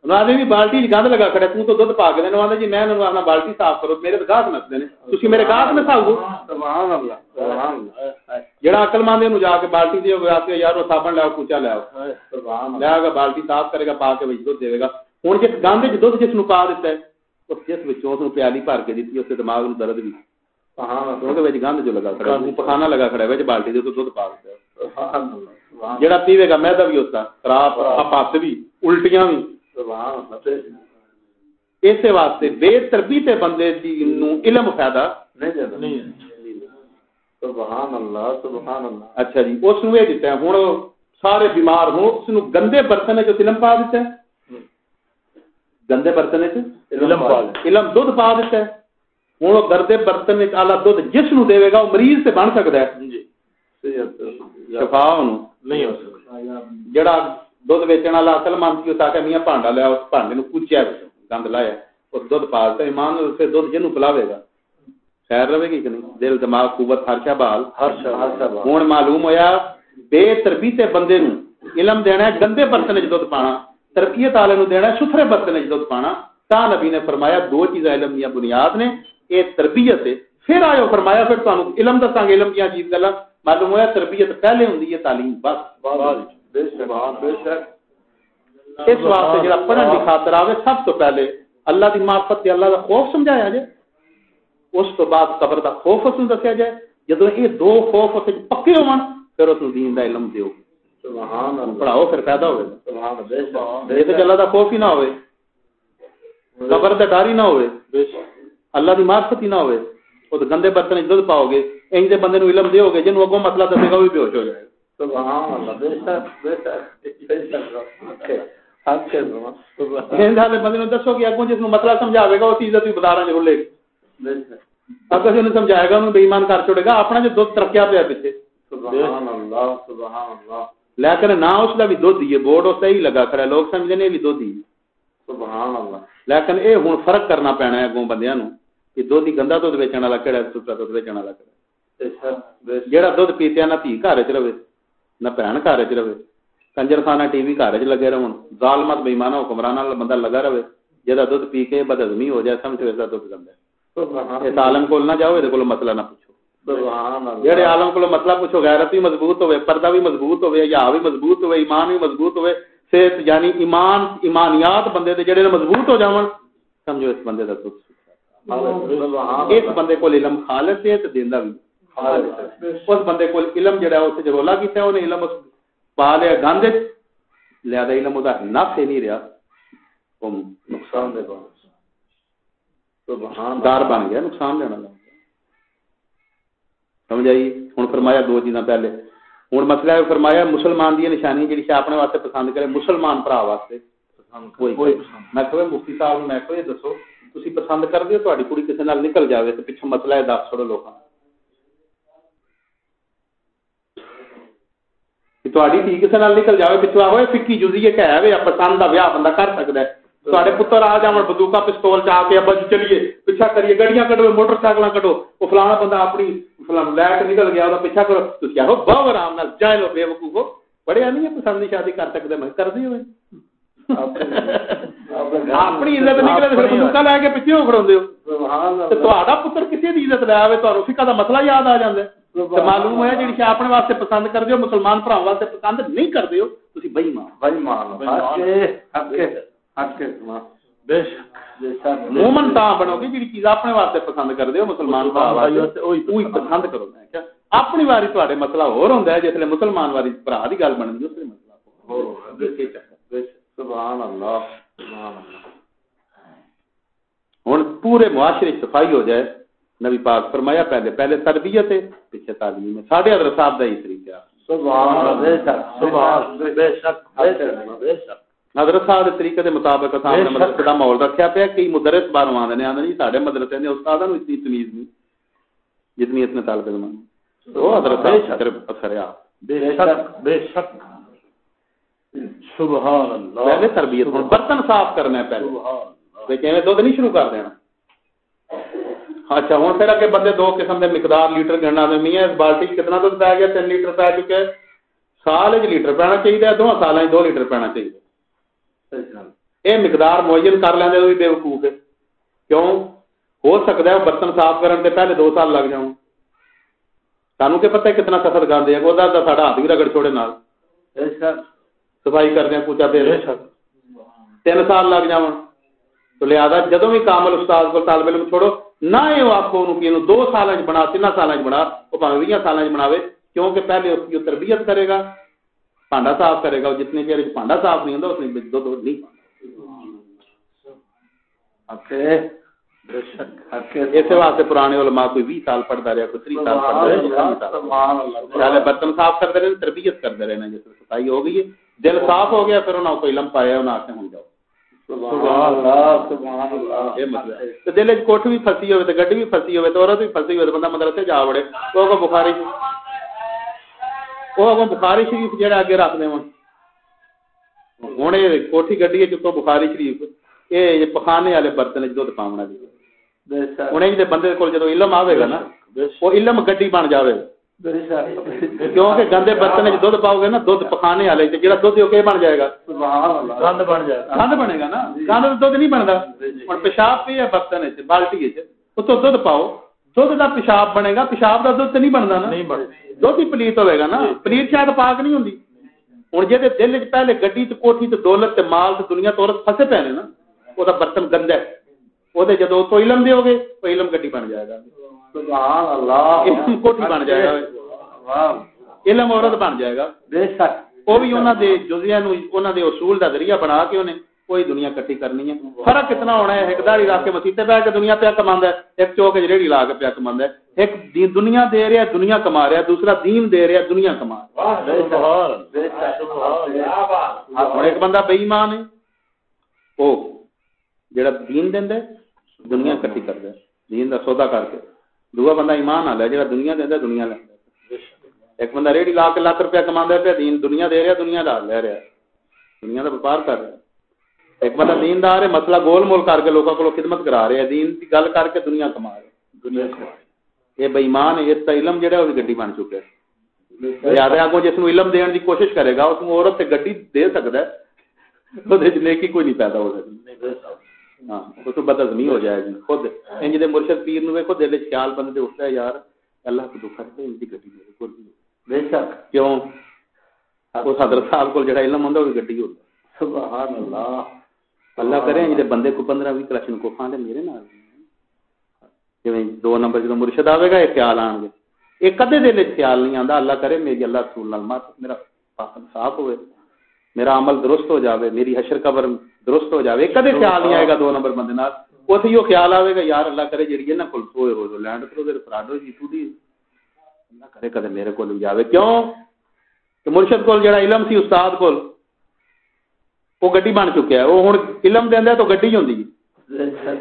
A: انہوں آدھے بھی بالٹی گند لگا کھڑا تو تو دودھ پا کے دینا جی میں انہوں بالٹی صاف کرو میرے تو نے۔ تھی میرے نساؤ گو۔
C: سبحان اللہ سبحان اللہ۔
A: جڑا عقل مند ہے جا کے بالٹی یار وہ صابن لاؤ کوچا لاؤ
C: سبحان
A: لے گا بالٹی صاف کرے گا پا کے وچ دودھ دے گا۔ ہن جس گند وچ دودھ جس نو پا دیتا ہے اس جس وچ اس نو پیالی بھر کے دتی اس دے دماغ نو درد بھی
C: اللہ۔
A: کیونکہ وچ گند جو لگا کھڑا ہے پخانا لگا کھڑا ہے وچ بالٹی دے تو دودھ پا دیتا ہے۔
C: سبحان اللہ سبحان
A: جڑا پیوے گا میدا بھی ہوتا خراب بھی الٹیاں بھی
C: اللہ
A: اسی واسطے بے تربیت بندے دی نو علم فائدہ
C: نہیں سبحان اللہ سبحان اللہ۔
A: اچھا جی اس نو یہ دیتا ہے ہن سارے بیمار ہوں اس نو گندے برتن وچ علم پا دیتا ہے۔ گندے برتن وچ
B: علم پا
A: علم دودھ پا دیتا ہے۔ وہ گردے برتن وچ آلہ دودھ جس نو دے گا وہ مریض سے بن سکتا ہے۔
B: جی۔
A: شفا
B: نہیں ہو سکتا۔
A: جڑا دودھ ویچن والا اصل من کی تاکہ میاں بھانڈا لیا اس بھانڈے نو گند لایا اور دودھ پالتا ایمان پھر دودھ جنوں پلاوے گا خیر رہے گی کہ نہیں دل دماغ قوت ہر شے بال ہوں معلوم ہویا بے تربیت بندے نو علم دینا ہے گندے برتن وچ دودھ پانا تربیت والے نو دینا ہے ستھرے برتن وچ دودھ پانا تا نبی نے فرمایا دو چیزاں علم دی بنیاد نے اے تربیت ہے پھر آئے فرمایا پھر تانوں علم دساں گے علم دیاں چیز گلاں معلوم ہویا تربیت پہلے ہوندی ہے تعلیم بس
C: شک بے شک
A: اس واسطے جڑا پڑھن دی خاطر آوے سب تو پہلے اللہ دی معرفت تے اللہ دا خوف سمجھایا جائے۔ اس تو بعد قبر دا خوف اس دسیا جائے۔ جدوں یہ دو خوف اس پکے ہون پھر اس دین دا علم دیو۔
C: سبحان اللہ۔
A: پڑھاؤ پھر پیدا ہوئے۔
C: سبحان اللہ بے شک
A: یہ تو اللہ دا خوف ہی نہ ہوئے۔ قبر دا ڈر ہی نہ ہوئے۔
B: بے شک
A: اللہ دی معرفت ہی نہ ہوئے۔ گندے برتن وچ دودھ پاؤ گے انج دے بندے نو علم دیو گے جنوں اگوں مسئلہ دسے گا وہ بے ہوش ہو جائے گا۔
C: سبحان اللہ۔ بے شک بے شک بے شک حق ہے سبحان
A: انج والے بندے نو دسو کہ اگوں جس نو مسئلہ سمجھاوے گا وہ چیز بھی بازاراں چ رلے گی
C: بے شک
A: اگر انہوں سمجھائے گا انہوں بے ایمان کر چھوڑے گا اپنا جو دودھ ترکیا پیا پیچھے
C: سبحان اللہ۔ سبحان اللہ
A: لیکن نہ اس کا بھی دودھ ہی ہے بورڈ اس ہی لگا کھڑا ہے لوگ سمجھتے ہیں یہ بھی دودھ ہی ہے۔
C: سبحان اللہ
A: لیکن اے ہن فرق کرنا پینا ہے اگوں بندیاں نو کہ دودھ ہی گندا دودھ ویچن والا ہے ستھرا دودھ والا
C: شک
A: جیڑا دودھ پیتے نہ دھی گھر چ رہے نہ بہن گھر چ رہے کنجر خانہ ٹی وی گھر چ لگے رہن ظالمت بےمانہ حکمران بندہ لگا رہے جہاں دودھ پی کے بدہضمی ہو جائے سمجھ اس کا دودھ گندا ہے اس عالم کول نہ جاؤ یہ کول مسئلہ نہ پوچھو جہے عالم کو مسئلہ پوچھو غیرت بھی مضبوط ہوئے پردہ بھی مضبوط ہوئے یا بھی مضبوط ہوئے ایمان بھی مضبوط ہوئے صحت یعنی ایمان ایمانیات بندے دے جڑے مضبوط ہو جاون سمجھو اس بندے دا دکھ اس بندے کو علم خالص ہے تے دیندا بھی اس بندے کو علم جڑا ہے اس جرولا کیتا ہے انہیں علم اس پا لیا گند لہذا علم دا نفع ہی نہیں رہا۔ وہ نقصان دے
C: سبحان
A: دار بن گیا نقصان لگ گیا۔ سمجھ آئی ہوں فرمایا دو چیزاں پہلے۔ ہوں مسئلہ یہ فرمایا مسلمان دی نشانی جی اپنے واسطے پسند کرے مسلمان برا واسطے۔ میں کہ مفتی صاحب میں کہ دسو۔ تھی پسند کر دیو تاری کڑی کسی نال نکل جائے تو پیچھے مسئلہ ہے دس چھوڑو لوگ تاری تھی کسی نال نکل جائے پچھو آئے فکی جزی ایک ہے پسند کا ویاہ بندہ کر سکتا ہے تے پتر آ جان بندوقا پستول چاہ کے ابا جی چلیے پیچھا کریے گڈیاں کڈو موٹر سائیکل کڈو وہ فلانا بندہ اپنی فلان لے کے نکل گیا وہ پیچھا کرو تھی آخو بہو آرام نال جائے لو بے وقوف بڑے نہیں پسند کی شادی کر سکتے میں کر دی ہوئے اپنی عزت نکلے لے کے پیچھے ہو کھڑے ہو پتر کسی کی عزت لے آئے تو فکا کا مسئلہ یاد آ جائے معلوم ہوا جی شاہ اپنے واسطے پسند کر دیو مسلمان بھرا واسطے پسند نہیں کر دیو تھی بئی مان بئی مان مومن تا بنو گے جی چیز اپنے واسطے پسند کر دیو مسلمان پسند کرو میں اپنی واری تے مسئلہ ہو رہا ہے جسے مسلمان واری برا کی گل بن گئی اس مسئلہ سبحان اللہ ہوں پورے معاشرے صفائی ہو جائے نبی پاک فرمایا پہلے پہلے تربیت ہے پیچھے تعلیم ہے۔ ساڈے حضرت صاحب دا ہی طریقہ۔ حضرت صاحب دے طریقے دے مطابق اساں نے مدرسے دا ماحول رکھیا پیا کئی مدرس بار آندے نے آندے جی ساڈے مدرسے دے استاداں نو اتنی تمیز نہیں جتنی اتنے طالب علم او حضرت صاحب اثر ہے بے شک بے شک۔ سبحان اللہ. پہلے تربیت برتن صاف کرنا ہے پہلے. کیویں دودھ نہیں شروع کر دینا؟ اچھا ہوں پھر اگے بندے دو قسم کے مقدار لیٹر گننا دے میاں. اس بالٹی کتنا دودھ پی گیا؟ تین لیٹر پی چکے. سال چ لیٹر پینا چاہیے دو سال دو لیٹر پینا چاہیے. یہ مقدار معین کر بھی بے وقوف ہے. کیوں؟ ہو سکتا ہے برتن صاف کرنے سے پہلے دو سال لگ جاؤں. سانو کیا پتہ کتنا سفر کر دیا وہ سا ہاتھ بھی رگڑ چھوڑے نال. صفائی کر دیا پوچھا دے تین سال لگ جاؤ تو لہٰذا جدو بھی کامل استاد کو طالب علم چھوڑو نہ یہ آخو کہ دو سال بنا تین سال بنا وہ پہ بھی سال بناوے کیونکہ پہلے اس کی تربیت کرے گا پانڈا صاف کرے گا جتنے چیر پانڈا صاف نہیں ہوتا اس دو دو نہیں اس واسطے پرانے علماء کوئی بھی سال پڑھتا رہا کوئی تری سال پڑھتا رہا برتن صاف کرتے رہے تربیت کرتے رہے جس صفائی ہو گئی ہے دل صاف ہو گیا پھر انہوں کو علم پایا انہیں آتے ہوں جاؤ۔ دل بھی گڈی بھی عورت بھی بندہ مدرسے جا اگوں بخاری شریف۔ جہاں اگے رکھ دے ہوں یہ کوٹھی گڈی جتوں بخاری شریف۔ یہ پخانے والے برتن پاؤنا جی۔ ہوں بندے کو جدو علم آئے گا نا وہ علم گڈی بن جائے کیونکہ گندے برتن دھد پاؤ گے نا دھد پخانے والے جہاں دھد بن جائے گا۔ گند بن جائے گند بنے گا نا۔ گند دھد نہیں بنتا۔ ہوں پیشاب پہ ہے برتن بالٹی تو دھد پاؤ۔ دھد کا پیشاب بنے گا۔ پیشاب کا دھد نہیں بنتا نا۔ دھد ہی پلیت ہوئے گا نا۔ پلیت شاید پاک نہیں ہوں ہوں جی دل چ پہلے گڈی کوٹھی دولت مال دنیا تورت فسے پے نا وہ برتن گندا ہے۔ وہ جدو تو علم دے گے تو علم گڈی بن جائے گا۔ کوٹھی بن جائے گا۔ علم عورت بن جائے گا۔ وہ بھی انہوں نے جزیا انہوں نے اصول کا ذریعہ بنا کے انہیں کوئی دنیا کٹھی کرنی ہے۔ فرق کتنا ہونا ہے ایک دہڑی لا کے مسیطے پہ کے دنیا پیا کما ہے ایک چوک ریڑی لا کے پیا کما ہے۔ ایک دنیا دے رہا دنیا کما رہا دوسرا دین دے رہا دنیا کما رہا ایک بندہ بےمان ہے۔ وہ جڑا دین دنیا کٹھی کرتا ہے۔ دین کا سودا کر کے۔ دوسرا بندہ ایمان لیا جا دنیا دینا دنیا لینا ایک بندہ ریڑی لا کے لاکھ روپیہ کما پیا دین دنیا دے رہا دنیا دا لے رہا دنیا کا وپار کر رہا ایک بندہ دین دار ہے مسئلہ گول مول کر کے لوگوں کو خدمت کرا رہے ہیں دین کی گل کر کے دنیا کما رہے دنیا یہ بےمان ہے اس کا علم جہا وہ گڈی بن چکا ہے۔ یاد ہے آگوں جس کو علم دین کی کوشش کرے گا اس عورت سے گڈی دے سکتا ہے۔ وہ نیکی کوئی نہیں پیدا ہو سکتی ہاں کو بدزمی ہو جائے گی۔ خود انج دے مرشد پیر نو ویکھو دل خیال بندے اٹھتا ہے یار اللہ کو دکھ ہے ان کی گڈی میرے کول بے شک کیوں؟ اس حضرت صاحب کول جڑا علم ہوندا وہ گڈی ہوندا۔ سبحان اللہ۔ اللہ کرے انج دے بندے کو 15 20 کلشن کو کھاندے میرے نال جویں دو نمبر جدوں مرشد آوے گا یہ خیال آن گے۔ ایک کدے دل خیال نہیں آندا اللہ کرے میری اللہ رسول مات میرا پاک صاف ہوئے۔ میرا عمل درست ہو جاوے میری حشر قبر درست ہو جاوے کدے خیال نہیں آئے گا دو نمبر بندے نال؟ اوتھے یہ خیال آوے گا یار اللہ کرے جڑی ہے نا کل ہوئے ہو لینڈ کرو دے فراڈ ہو جی ٹوٹی اللہ کرے کدے میرے کول جاوے۔ کیوں؟ کہ مرشد کول جڑا علم سی استاد کول وہ گڈی بن چکیا ہے۔ وہ ہن علم دیندا تو گڈی ہوندی ہے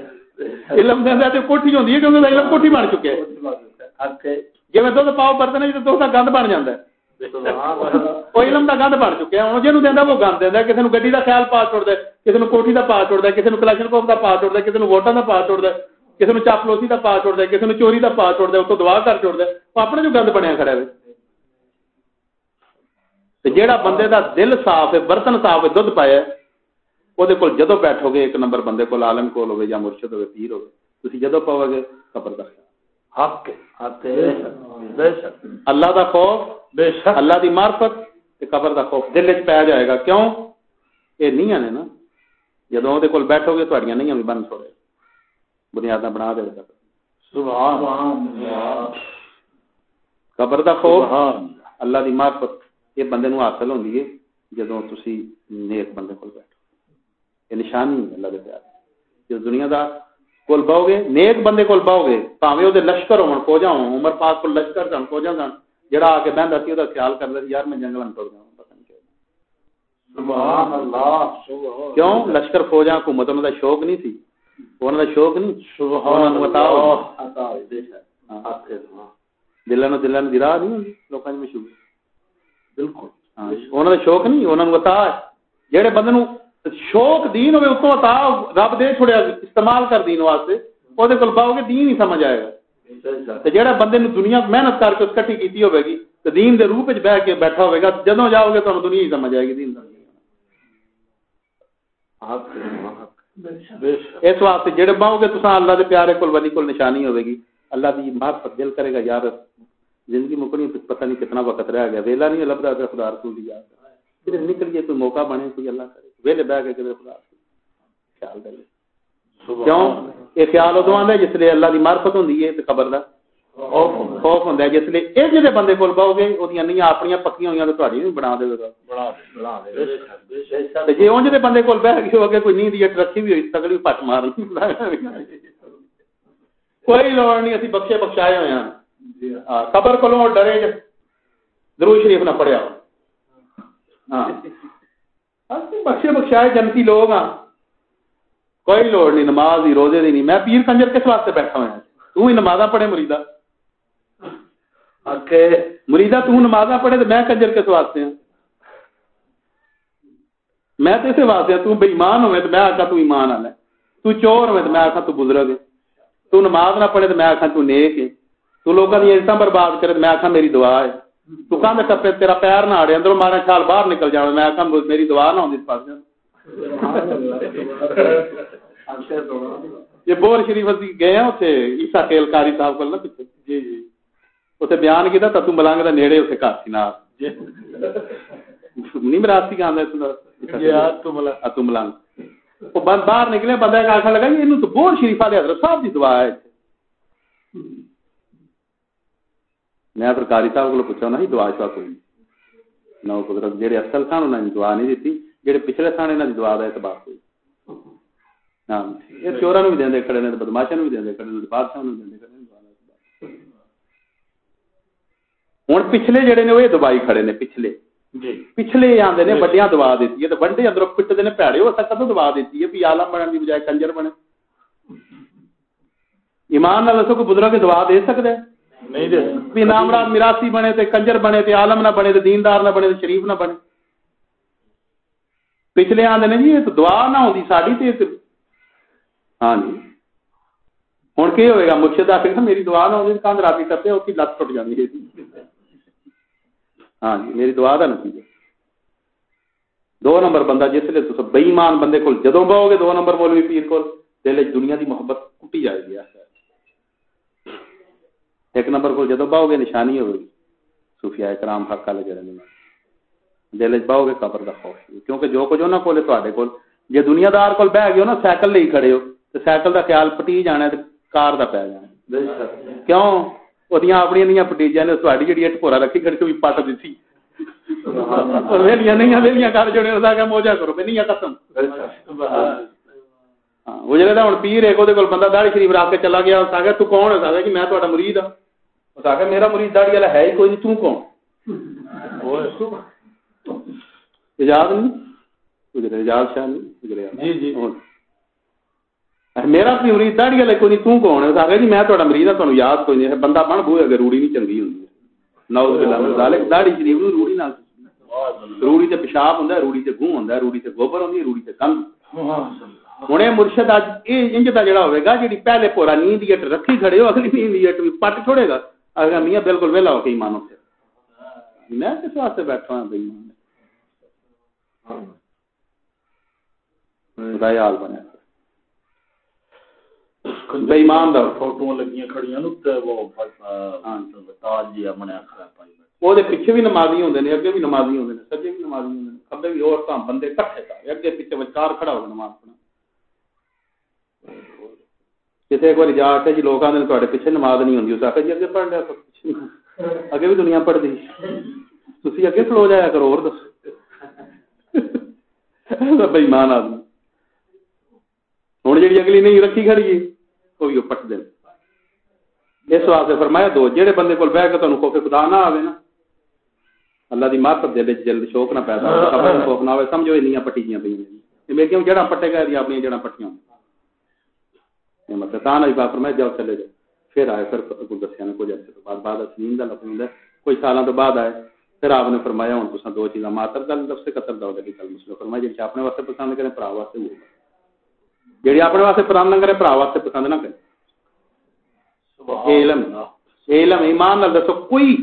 A: علم دیندا تے کوٹھی ہوندی ہے کیونکہ علم کوٹھی بن چکیا ہے۔ جی میں دودھ پاؤ برتن تو دودھ کا گند بن جاتا ہے۔ وہ علم کا گند بن چکیا ہوں جنوب دینا وہ گند دینا کسی گی کا خیال پا چھوڑ دے کسی نے کوٹھی کا پا چھوڑ دے کسی نے کلیکشن کوپ کا پا چھوڑ دے کسی نے ووٹان کا پا چھوڑ دے کسی نے چاپلوسی کا پا چھوڑ دے کسی نے چوری کا پا چھوڑ دے اس کو دعا کر چھوڑ دے وہ اپنے جو گند بنیا کھڑا ہے جیڑا بندے دا دل صاف ہے برتن صاف ہے دھد پایا وہ جدو بیٹھو گے ایک نمبر بندے کو عالم کول ہوگی یا مرشد ہوگی پیر ہوگی تھی جدو پاؤ گے خبر کا حق اللہ دا خوف بے شک۔ اللہ دی معرفت تے قبر دا خوف دل وچ پیا جائے گا۔ کیوں؟ اے نہیں نے نا جدوں دے کول بیٹھو گے تہاڈیاں نہیں بھی بن چھوڑے بنیاداں بنا دے گا۔ سبحان اللہ۔ قبر دا خوف اللہ۔ دی معرفت یہ بندے نو حاصل ہوندی ہے جدوں تسی نیک بندے کول بیٹھو۔ یہ نشانی ہے اللہ دے پیار جو دنیا دا کول باؤ گے نیک بندے کول باؤ گے پاوے او دے لشکر ہون کو جاؤں عمر پاک کول لشکر جان کو جان۔ جڑا آ کے بہندا سی او دا خیال کردا سی یار میں جنگل میں ٹر جاؤں پتہ نہیں سبحان اللہ کیوں؟ لشکر فوجاں حکومت انہاں دا شوق نہیں سی انہاں دا شوق نہیں۔ سبحان اللہ عطا ہاں۔ نو دلاں دی راہ نہیں ہوندی لوکاں وچ مشہور۔ بالکل۔ ہاں انہاں دا شوق نہیں انہاں نو عطا جڑے بندے نو شوق دین اتوں عطا رب دے چھوڑیا استعمال کر دین واسطے او دے کول باؤ گے دین ہی سمجھ آئے گا۔ تے جڑا بندے نو دنیا محنت کر کے اس کٹھی کیتی ہوے گی تے دین دے روپ وچ بیٹھ کے بیٹھا ہوے گا جدوں جاؤ گے تانوں دنیا ہی سمجھ آئے گی دین دا اس واسطے جڑے باؤ گے تساں اللہ دے پیارے کول ولی کول نشانی ہوے گی۔ اللہ دی محبت دل کرے گا یار زندگی مکنی پتہ نہیں کتنا وقت رہ گیا۔ ویلا نہیں لبدا خدا رسول دی یاد۔ پھر نکلیے کوئی موقع بنے کوئی اللہ کرے۔ ویلے بہ کے خدا خیال کر لے کیوں؟ یہ خیال ادو آدھا جس لیے اللہ کی مارفت ہوں تے خبر دا خوف ہوں جس لیے یہ جہے بندے کول پاؤ گے وہ نہیں اپنی پکیاں ہوئی تو تاری بھی بنا دے گا جی اونج دے بندے کول بہ گئے ہوگے کوئی نیند رکھی بھی ہوئی تگڑی پٹ مار کوئی لوڑ نہیں اسی بخشے بخشائے ہوئے ہیں قبر کو ڈرے درو شریف نہ پڑھیا۔ ہاں بخشے بخشائے جنتی لوگ ہاں۔ کوئی لوڑ نہیں نماز ہی روزے دی نہیں۔ میں پیر کنجر کس واسطے بیٹھا ہوا تو ہی نمازاں پڑھے مریدا۔ مریدا تو نمازاں پڑھے تو میں کنجر کس واسطے ہوں میں تو اسے واسطے تو بے ایمان ہوئے تو میں آخا تو ایمان والا تو چور ہوئے تو میں آخا تو بزرگ ہے۔ تو نماز نہ پڑھے تو میں آخا تو نیک ہے۔ تو لوگوں کی عزت برباد کرے میں آخا میری دعا ہے۔ تو کہاں ٹپے تیرا پیر نہ اڑے اندروں مارا چھال باہر نکل جانا میں آخا میری دعا نہ ہوندی پاس یہ بور شریف گئے ہیں اتنے عیسا کھیل کاری صاحب کو پیچھے۔ جی جی۔ اتنے بیان کیا تتو ملنگ کا نیڑے اتنے کار سی نال۔ نہیں مراسی کا اتو ملنگ وہ بند باہر نکلے بندہ آخر لگا یہ تو بور شریف والے حضرت صاحب کی دعا ہے۔ میں پھر کاری صاحب کو پوچھا نا دعا شا کوئی؟ نو قدرت جہے اصل سن انہوں نے دعا نہیں دیتی۔ جہے پچھلے سن انہوں نے دعا کا اعتبار ہوئی ہاں یہ چورا بھی دے کھڑے نے بھی دے کھڑے نے بادشاہ بھی دے کھڑے پچھلے جڑے نے وہ دبائی کھڑے نے پچھلے پچھلے آدھے نے وڈیا دعا دیتی ہے تو وڈے اندر پٹتے نے پیڑے وہ کدو دعا دیتی ہے بھی آلم بننے کی بجائے کنجر بنے ایمان نال دسو کوئی بزرگ دعا دے سکتا ہے بھی نامراد میراسی بنے تے کنجر بنے تے عالم نہ بنے تے دیندار نہ بنے تے شریف نہ بنے پچھلے آدھے نے جی دعا نہ ہوتی ساری تے ہاں جی ہوں کی ہوئے گا مرشد آ کے میری دعا نہ ہوتی کندھ رابطی کرتے اس کی لت ٹوٹ جانی ہے ہاں جی میری دعا کا نتیجہ دو نمبر بندہ جس لیے تو بئیمان بندے کو جدوں بہو گے دو نمبر مولوی پیر کو دل دنیا دی محبت کٹی جائے گی ایک نمبر کو جدو باؤ گے نشانی ہوگی صوفیاء کرام حق والے جڑے دل چ باؤ گے قبر دا خوف۔ کیونکہ جو کچھ انہاں کول تواڈے کول۔ جے دنیا دار کول بیٹھ گئے نا سائیکل لے کھڑے ہو تے سائیکل دا خیال پٹی جانا تے کار دا پے جانا کیوں؟ اودیاں اپنی نہیں پٹیجاں نے تواڈی جڑی اٹ پورا رکھی کھڑی کوئی پٹ دتی ویلیاں نہیں ویلیاں کر جوڑے دا کہ موجا کرو میں نہیں قسم ہاں وہ جڑا ہن پیر ہے کول بندہ داڑھی شریف رکھ کے چلا گیا اس آگے تو کون ہے؟ کہ میں تہاڈا مرید ہاں۔ اس آگے میرا مرید داڑھی والا ہے ہی کوئی نہیں تو کون؟ اجاز نہیں گزرے اجاز شاہ نہیں گزرے
B: جی جی
A: میرا اپنی مرید داڑی والے کوئی نہیں تو کون ہے؟ جی میں تھوڑا مریض ہوں تمہیں یاد کوئی نہیں۔ بندہ بن بوئے اگر روڑی نہیں چنگی باللہ ذالک۔ داڑی شریف روڑی نال۔ روڑی تے پیشاب ہوندا ہے روڑی تے گوں ہوندا ہے روڑی تے گوبر ہوندی ہے روڑی تے گند ہن مرشد اج اے انج دا جڑا ہوے گا جڑی پہلے پورا نیند یٹ رکھی کھڑے ہو اگلی نیند یٹ بھی پٹ چھوڑے گا۔ اگر میاں بالکل ویلا ہو کے ایمان سے میں کس واسطے بیٹھا ہوں ایمان خدا حال بنیا بے ایمان دا
B: فوٹو لگیاں کھڑیاں نو تے وہ ہاں۔ تاج جی اپنے اکھا پائی
A: وہ پیچھے بھی نمازی ہوندے نے اگے بھی نمازی ہوندے نے سجے بھی نمازی ہوندے نے۔ کبے بھی عورتاں بندے اکٹھے کر اگے پیچھے وچار کھڑا ہو نماز پڑھنا۔ کسی ایک بار جا کے جی لوگ آدھے تھوڑے پیچھے نماز نہیں ہوندی اس آخر جی اگے پڑھ لیا اگے بھی دنیا پڑھ دی تھی اگے کھلو جایا کرو اور دس بےمان آدمی ہوں جی اگلی نہیں رکھی کھڑی ہے کوئی پٹ دے اس واسطے فرمایا دو جہے بندے کو بہ کے تمہیں کوفے خدا نہ آئے نا اللہ دی مارفت دے جلد شوق نہ پیدا خبر خوف نہ ہوئے سمجھو یہ پٹی گیا پہ میرے جڑا پٹے گئے اپنی جڑا پٹیاں مطلب تا نہ فرمایا جاؤ چلے جاؤ پھر آئے پھر کو دسیا نے کچھ عرصے بعد بعد سنین کا لفظ ہوں کوئی سالوں تو بعد آئے پھر آپ نے فرمایا ہوں تصا دو چیزاں ماتر کا لفظ قتل دا ہوگا کل مسئلہ فرمایا جی اپنے واسطے پسند کرے برا واسطے وہ جی اپنے واسطے پسند نہ کرے برا واسطے پسند نہ کرے۔ علم علم ایمان نال دسو کوئی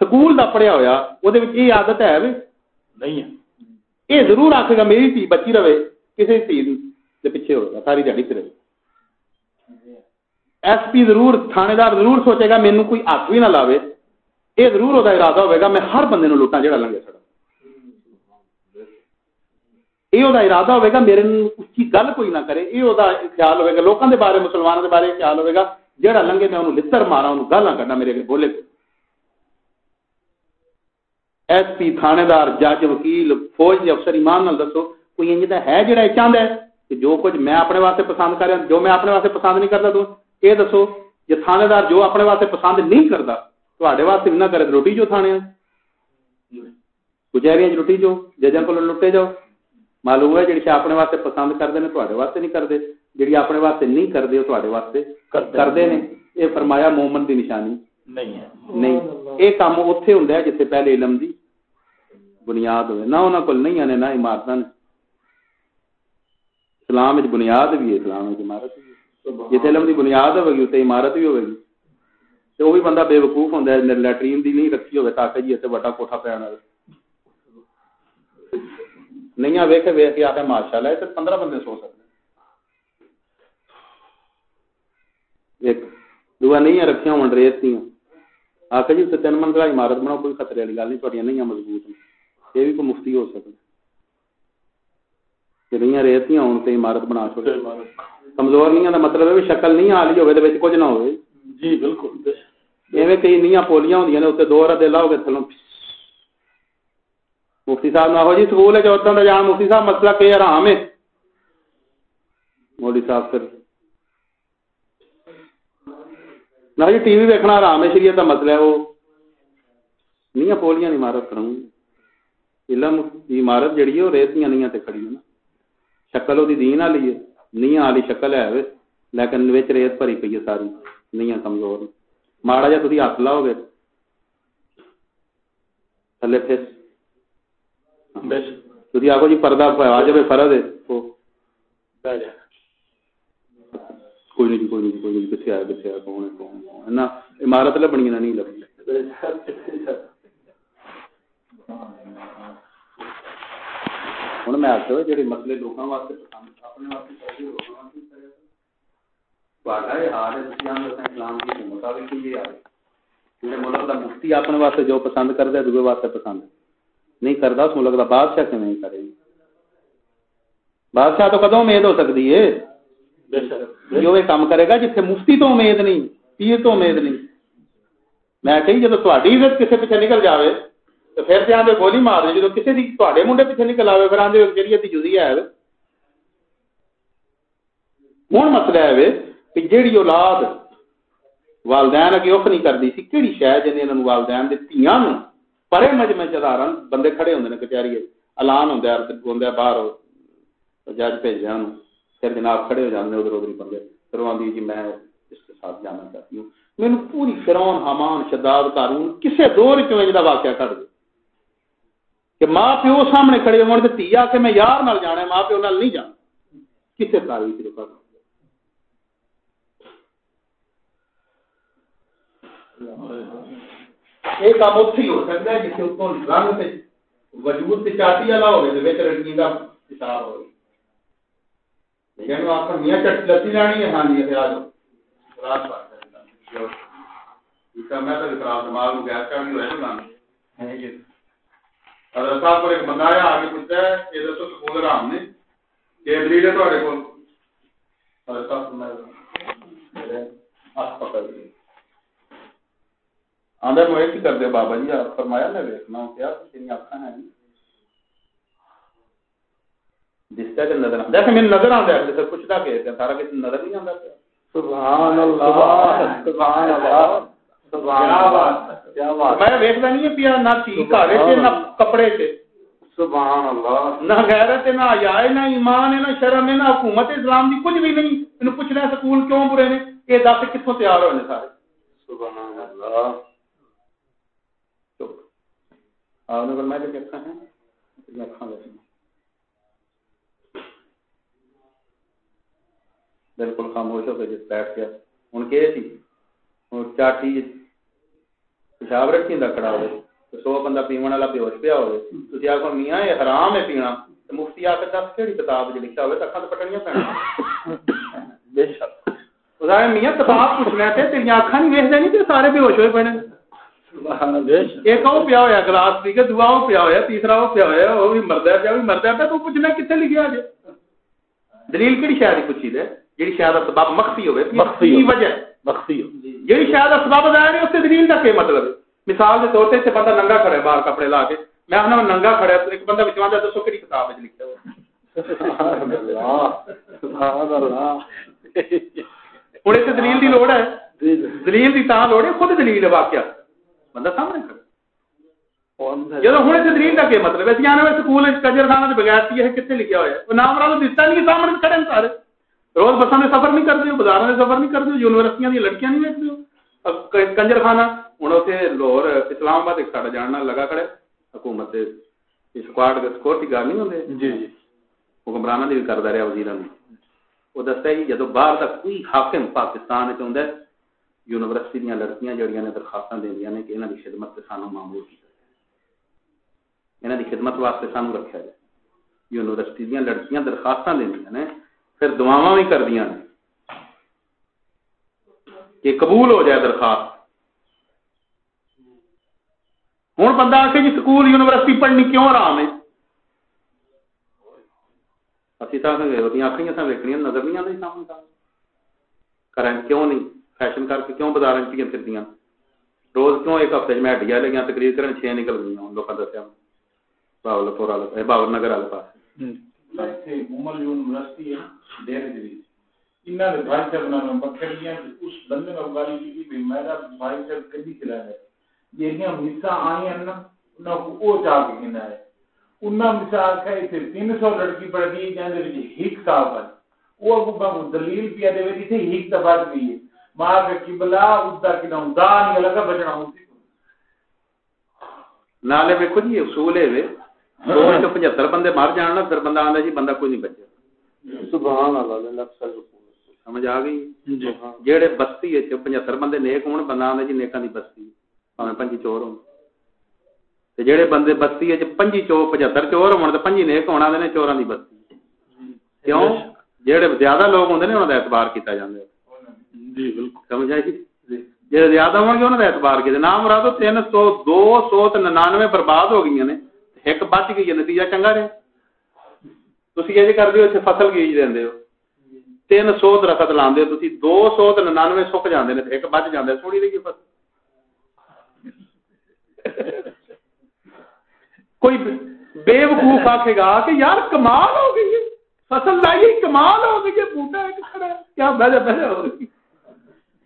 A: سکول دا پڑھیا ہویا او دے وچ یہ عادت ہے وی
B: نہیں ہے۔
A: یہ ضرور آکھے گا میری تھی بچی رہے کسی تھی دے پیچھے ہوگا ساری دیہی پھر ایس پی ضرور تھانے دار ضرور سوچے گا مینوں کوئی ہاتھ بھی نہ لاوے۔ یہ ضرور وہ ارادہ ہوئے گا میں ہر بندے نو لوٹا جڑا لنگے سڑا یہ وہ ارادہ ہوئے گا میرے اچھی گل کوئی نہ کرے یہ وہ خیال ہوئے گا لوگوں کے بارے مسلمانوں کے بارے خیال ہوئے گا جہاں لنگے میں انہوں لڑ مارا انہوں گل کرنا میرے بولے ایس پی تھانے دار جج وکیل فوج کے افسر ایمان نال دسو کوئی انج ہے جہاں یہ ہے کہ جو کچھ میں اپنے واسطے پسند کر رہا جو میں اپنے واسطے پسند نہیں کرتا تو یہ دسو جی تھانے دار جو اپنے واسطے پسند نہیں کرتا تو واسطے نہ کرے روٹی جو تھانے کچہری روٹی جو ججا کو لٹے جاؤ معلوم ہے جی اپنے واسطے پسند کرتے ہیں تو واسطے نہیں کرتے جی اپنے واسطے نہیں کرتے وہ واسطے کرتے ہیں یہ فرمایا مومن کی نشانی نہیں نہیں یہ کام اتنے ہوں جیسے پہلے علم دی بنیاد ہوئے نہ انہوں کو نہیں آنے نہ عمارت نے اسلام بنیاد بھی ہے اسلام عمارت بھی جیسے علم دی بنیاد ہوگی اتنے عمارت بھی ہوگی تو وہ بھی بندہ بے وقوف ہوں لٹرین دی نہیں رکھی ہوگی تاکہ جی اتنے وڈا کوٹھا پہ نہیں ویک ویک کے آخر ماشاء اللہ پندرہ بندے سو سکتے ایک دعا نہیں رکھیا ہو ریت دیا آخر جی تین منزلہ عمارت بناؤ کوئی خطرے والی گل نہیں تھوڑی نہیں مضبوط یہ بھی کوئی مفتی ہو سکتا نہیں ریت دیا ہوں تو عمارت بنا چھوڑے کمزور نہیں کا مطلب ہے شکل نہیں آ لی ہوگی کچھ نہ ہوئے جی بالکل ایویں کئی نیاں پولیاں ہوں اتنے دو ردے لاؤ گے، تھلوں مفتی صاحب نہ ہو جی سکول ہے چوتھا کا جان۔ مفتی صاحب، مسئلہ کہ آرام ہے۔ مولوی صاحب پھر۔ نہ جی ٹی وی ویکنا آرام ہے، شریعت کا مسئلہ ہے۔ وہ نہیں پولیاں عمارت کروں علم عمارت جہی ہے، وہ ریت دیا نہیں تے کھڑی ہے نا۔ شکل وہ دین والی ہے نہیں والی شکل ہے۔ لیکن ریت بھری پی ہے ساری نہیں کمزور۔ ماڑا جا تھی ہاتھ لاؤ گے تھلے پھر تھی آخو جی پردہ آ جائے فرد ہے کوئی نہیں کوئی نہیں کوئی نہیں کتنے آیا کتنے آیا کون ہے کون ہے عمارت لبنی نہ نہیں لبنی ہوں میں آخر جی مسئلے لوگوں واسطے اپنے مفتی اپنے واسطے جو پسند کرتا دوسرے واسطے پسند نہیں کرتا اس ملک کا بادشاہ کیوں نہیں کرے بادشاہ تو کدو امید ہو سکتی ہے جو یہ کام کرے گا جتنے مفتی تو امید نہیں پیر تو امید نہیں میں کہی جب تاری عزت کسی پیچھے نکل جائے تو پھر سے آدھے گولی مار دے جب کسی تے منڈے پیچھے نکل آئے پھر آدھے جی جدی ہے ہوں مسئلہ ہے کہ جیڑی اولاد والدین اگے اف نہیں کرتی سی، کیڑی کہڑی شہ جن والدین کے تیاں نوں؟ پرے مجمع چدارن بندے کھڑے ہوندے نے کچہری اعلان ہوندا ہے ہوندا باہر جج بھیج دیا پھر جناب کھڑے ہو جاندے ادھر ادھر بندے، پھر وہ جی میں اس کے ساتھ جانا چاہتی ہوں۔ میں پوری فرعون حمان شداد، قارون، کسے دور چ وجدا واقعہ کر دے کہ ماں پیو سامنے کھڑے ہون تے تیا کہ میں یار نال جانا ہے، ماں پیو نال نہیں جانا۔ کسے تاریخ دے کر یہ کام اتنے ہی ہو سکتا ہے جسے اتوں رنگ تے وجود تے چاٹی والا ہوے تے وچ رنگی دا حساب ہوے لیکن آپ میاں چٹ لتی لانی ہے ہاں جی آ جاؤ رات پا میں تو اعتراض دماغ میں گیس کا بھی ہوئے نا حضرت صاحب کو ایک بندہ آیا آگے پوچھتا ہے یہ دسو سکول آرام نے کہ دلیل ہے تھوڑے کو حضرت صاحب میرے ہاتھ پکڑ لیے آدھا میں کی کر دیا بابا جی آپ فرمایا میں دیکھنا ہوں کیا تیری آنکھیں ہیں؟ دستا کہ نظر آتا ہے؟ میرے نظر آتا ہے پوچھتا کہ سارا کچھ نظر نہیں آتا سبحان اللہ سبحان اللہ میں ویکھدا نہیں پیا نہ تھی گھر تے نہ کپڑے تے۔ سبحان اللہ نہ غیرت نہ حیا نہ ایمان نہ شرم نہ حکومت اسلام دی کچھ بھی نہیں۔ پوچھنا سکول کیوں برے نے؟ یہ دس کتھوں تیار ہونے سارے۔ سبحان اللہ فرمایا کہ اکھاں ہیں لگی بالکل خاموش ہو کے جس بیٹھ گیا ہوں کہ چاٹی پیشاب رکھی کھڑا ہوئے۔ سو بندہ پیمن والا بے ہوش پیا ہوئے۔ تھی آخو میاں یہ حرام ہے پینا۔ مفتی آ کے دس کہڑی کتاب جی لکھا ہوئے اکھا تو پٹنیاں پینا۔ بے شک۔ میاں کتاب پوچھنا تیری اکھا نہیں ویستے نہیں سارے بے ہوش ہوئے پڑے ایک وہ پیا ہوا گلاس پی کے دعا وہ پیا ہوا تیسرا وہ پیا ہوا وہ بھی مرد پیا بھی مرد پیا تو پوچھنا کتنے لکھا جی دلیل کہڑی شاید پوچھی دے؟ جی شاید سبب مخفی ہوئے مخفی وجہ۔ مخفی ہو جی شاید اسباب ظاہر ہے اس سے دلیل کا کیا مطلب ہے؟ مثال کے طور پہ بندہ ننگا کھڑے باہر کپڑے لا کے۔ میں آنا ننگا کھڑا ہے ایک بندہ بچوا دے دسو کہڑی کتاب لکھیا اللہ۔ ہن اس دلیل دی لوڑ ہے۔ دلیل دی تاں لوڑ ہے خود دلیل ہے واقعہ۔ بندہ سامنے کھڑا جب ہوں اس دلیل کا کیا مطلب ہے جانا سکول کجر خانہ بغیر ہے کتنے لکھا ہوا ہے نام والا دستا نہیں سامنے کھڑے سارے روز بسوں میں سفر نہیں کرتے بازار میں سفر نہیں کرتے یونیورسٹیاں دی لڑکیاں نہیں ویکتے ہو کنجر خانہ ہوں اتنے لاہور اسلام آباد ایک ساڈا جاننا لگا کھڑے حکومت سکواڈ سکورٹی گارڈ نہیں جی جی حکمرانہ بھی کرتا رہا وزیر وہ دستا جدو باہر تک کوئی حاکم پاکستان چاہتا ہے یونیورسٹی دیا لڑکیاں جہاں نے درخواست دیا نے کہ یہاں کی خدمت سے سانو معمول کیا جائے یہاں کی خدمت واسطے سانو رکھا جائے یونیورسٹی دیا لڑکیاں درخواست دیا نے پھر دعوا بھی کر دیا نے کہ قبول ہو جائے درخواست ہوں بندہ آ کے جی سکول یونیورسٹی پڑھنی کیوں آرام ہے اسی آخری ویکنی نظر نہیں آتی سامنے کریں کیوں نہیں فیشن کر کے کیوں بازار پہ پھر روز کیوں ایک ہفتے میں ہڈیا لگی تقریر چھ نکل گئی لوگ دسیا۔ باول پور والے باول نگر والے پاس۔ یونیورسٹی ہے ڈیرے دے انہاں دے بھائی صاحب نال بکریاں اس بندے نے گالی کی کہ میرا بھائی صاحب کدی کھلا ہے جہاں مسا آئی ہیں نا انہاں کو او چاہ کے کہنا ہے۔ انہاں مسا آکھا تے 300 لڑکی پڑھ دی جہاں دے وچ ایک صاحب ہے او ابو بابو دلیل پیا دے وچ تے ایک دفعہ بھی ہے۔ ماں کے قبلہ اس دا کہ نام دا نہیں لگا بچنا ہوں۔ نالے ویکھو جی اصول ہے وے۔ دو سو پچہتر بندے مر جان پھر بندہ آندا جی بندہ کوئی نہیں بچے۔ سبحان اللہ سمجھ آ گئی؟ جی۔ جہے بستی ہے پچہتر بندے نیک ہون بندہ آدھا جی نیکاں دی بستی پاویں پنجی چور ہون۔ تے جہے بندے بستی ہے پنجی چور پچہتر چور ہون تے پنجی نیک ہونا دے چوراں دی بستی۔ کیوں؟ جہے زیادہ لوگ ہوندے نے انہاں دا اعتبار کیتا جاندا ہے۔ جی بالکل۔ سمجھ آئی؟ جی, جی، زیادہ ہون گے انہاں دا اعتبار کیتے نام مرادو 300 299 برباد ہو گئی نے۔ ایک بچ گئی ہے، نتیجہ چنگا رہا۔ تھی یہ جی کر دو اتنے فصل گیج دے ہو۔ تین سو درخت لانے تھی دو سو ننانوے سک جانے ایک بچ جانے سوڑی رہی فصل۔ کوئی بے وقوف آخے گا کہ یار کمال ہو گئی ہے۔ فصل لائی، کمال ہو گئی ہے، بوٹا ایک کھڑا کیا بہلے بہلے ہو گئی۔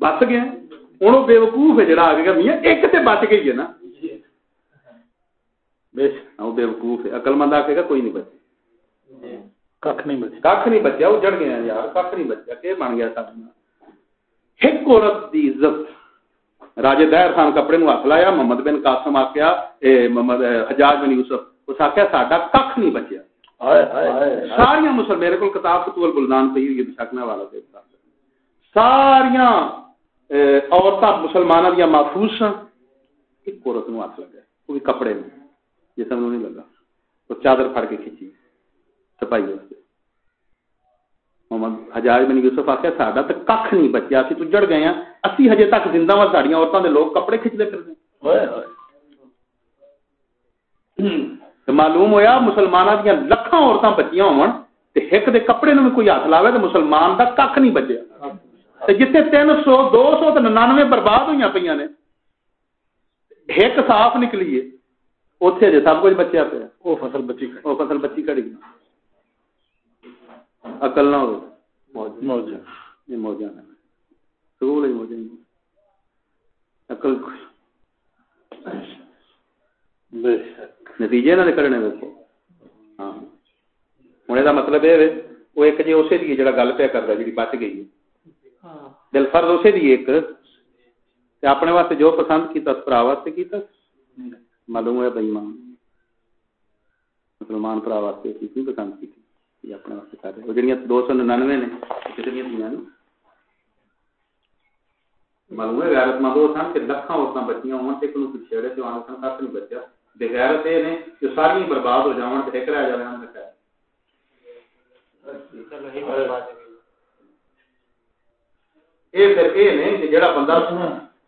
A: بچ گیا ہوں بے وقوف ہے جڑا آ گیا
C: میاں ایک تے
A: بچ گئی ہے نا بے وقوف ہے عقل مند آ گا کوئی نہیں بچے کھ نہیں بچیا وہ جڑ گیا یار کھ نہیں بچیا کہ بن گیا ایک عورت دی عزت راجے دہر خان کپڑے ہاتھ لایا محمد بن قاسم آخیا محمد
C: حجاج بن
A: یوسف اس آکیا ساڈا کھ نہیں بچیا ساری مسلم میرے کو کتاب فتول بلدان پہ یہ سکنا والا سے ساریا عورتاں مسلمان دیا محفوظ سن ایک عورت نو ہاتھ لگا وہ بھی کپڑے میں جیسا نو نہیں لگا۔ وہ چادر پھڑ کے کھینچی سپائی واسطے۔ محمد حجاج بن یوسف آخیا سا تو کھ نہیں بچیا اسی تو جڑ گئے ہیں اسی ہجے تک زندہ وا ساڈیاں عورتوں
C: کے لوگ
A: کپڑے کھچتے پھر تو معلوم ہویا مسلماناں دیاں لکھاں عورتاں بچیاں ہون دے کپڑے نوں کوئی ہاتھ لاوے تے مسلمان دا ککھ نہیں بچیا۔ تے جتھے 300 200 تے 99 برباد ہویاں پیاں ایک صاف نکلی ہے اوتھے دے سب کچھ بچیا پیا۔ او فصل بچی او فصل بچی کڑی عقل نہ ہو۔ موج موج نتیجے نہ کڈنے دیکھو ہاں۔ ہوں یہ مطلب یہ وہ ایک جی اسے دی جڑا گل پہ کرتا جی بچ گئی ہاں۔ دل فرض اسے دی ایک اپنے واسطے جو پسند کیتا پرا واسطے کیتا؟ معلوم ہے بھائی مسلمان پرا واسطے کی پسند کیتی۔ اپنے واسطے کر رہے۔ نے معلوم ہے غیرت مند سن کہ لکھاں اس بچیاں ہون پچھڑے تے آن سن تک نہیں بچیا۔ بغیرت یہ نے کہ ساری برباد ہو جاؤں تو ایک رہ جائے ہم نے یہ پھر یہ نہیں کہ جڑا بندہ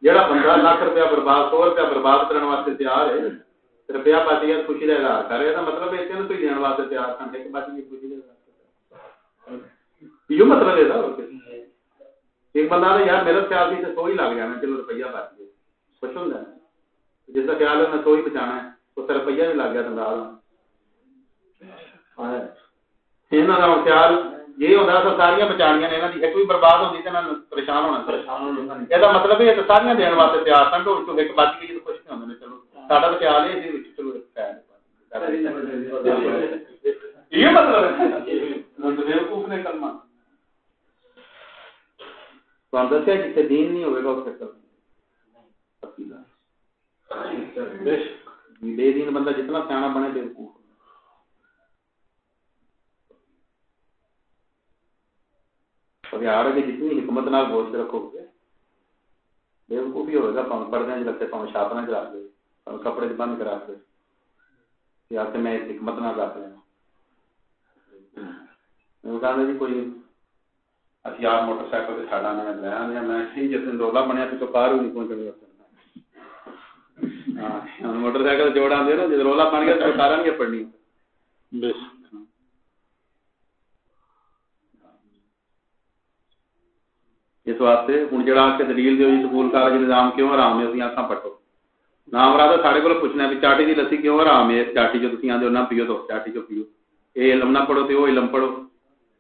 A: جڑا بندہ لاکھ روپیہ برباد، سو روپیہ برباد کرنے واسطے تیار ہے روپیہ پاتی ہے، خوشی کا اظہار کرے تو مطلب ہے کہ کوئی دینے واسطے تیار کھان ایک پاتی کی خوشی کا یہ مطلب ہے صاحب ایک بندہ نے یار میرا خیال سے سو ہی لگ جانا، چلو روپیہ پاتی ہے۔ خوش ہو جانا جس کا خیال ہے میں سو ہی بچانا ہے۔ اتر پہیا بھی لگ گیا تنگال جی دین نہیں ہوگا بے دین بندہ جتنا سیاح بنے بے وقوف ہتھیار ہے جتنی حکمت نال گوشت رکھو گے، بے وقوف ہی
C: ہوگا
A: پردے چ رکھتے پاؤں شاپنا چ رکھ دے پاؤں کپڑے بند کرا دے۔ میں حکمت نہ رکھ لینا جی کوئی ہتھیار موٹر سائیکل سے چھاڑا میں لے آیا میں جس دن رولا بنیا، تو پار ہی نہیں پہنچنے ਲੈਣਾ ਉਹ ਕਹਿੰਦੇ ਜੀ ਕੋਈ ਅਸੀਂ ਆਪ ਮੋਟਰਸਾਈਕਲ ਤੇ ਸਾਡਾ ਮੈਂ ਲੈ ਆਉਂਦੇ ਹਾਂ ਮੈਂ ਠੀਕ ਜਿਸ ਦਿਨ ਰੋਲਾ ਬਣਿਆ ਤੇ ਕਾਰ ਵੀ ਨਹੀਂ ਪਹੁੰਚਣ ਵਾਸਤੇ ਹਾਂ ਹੁਣ ਮੋਟਰਸਾਈਕਲ ਜੋੜ ਆਉਂਦੇ ਨਾ ਜਦ ਰੋਲਾ ਬਣ ਗਿਆ ਤੇ ਕਾਰਾਂ ਨਹੀਂ ਪੜਨੀ
C: ਬੇਸ਼ੱਕ
A: ਇਸ ਵਾਸਤੇ ਹੁਣ ਜਿਹੜਾ ਆ ਕੇ ਦਲੀਲ ਦਿਓ ਜੀ ਸਕੂਲ ਕਾਲਜ ਨਿਜ਼ਾਮ ਕਿਉਂ ਹਰਾਮ ਹੈ ਉਹਦੀਆਂ ਅੱਖਾਂ ਪੱਟੋ ਨਾਮ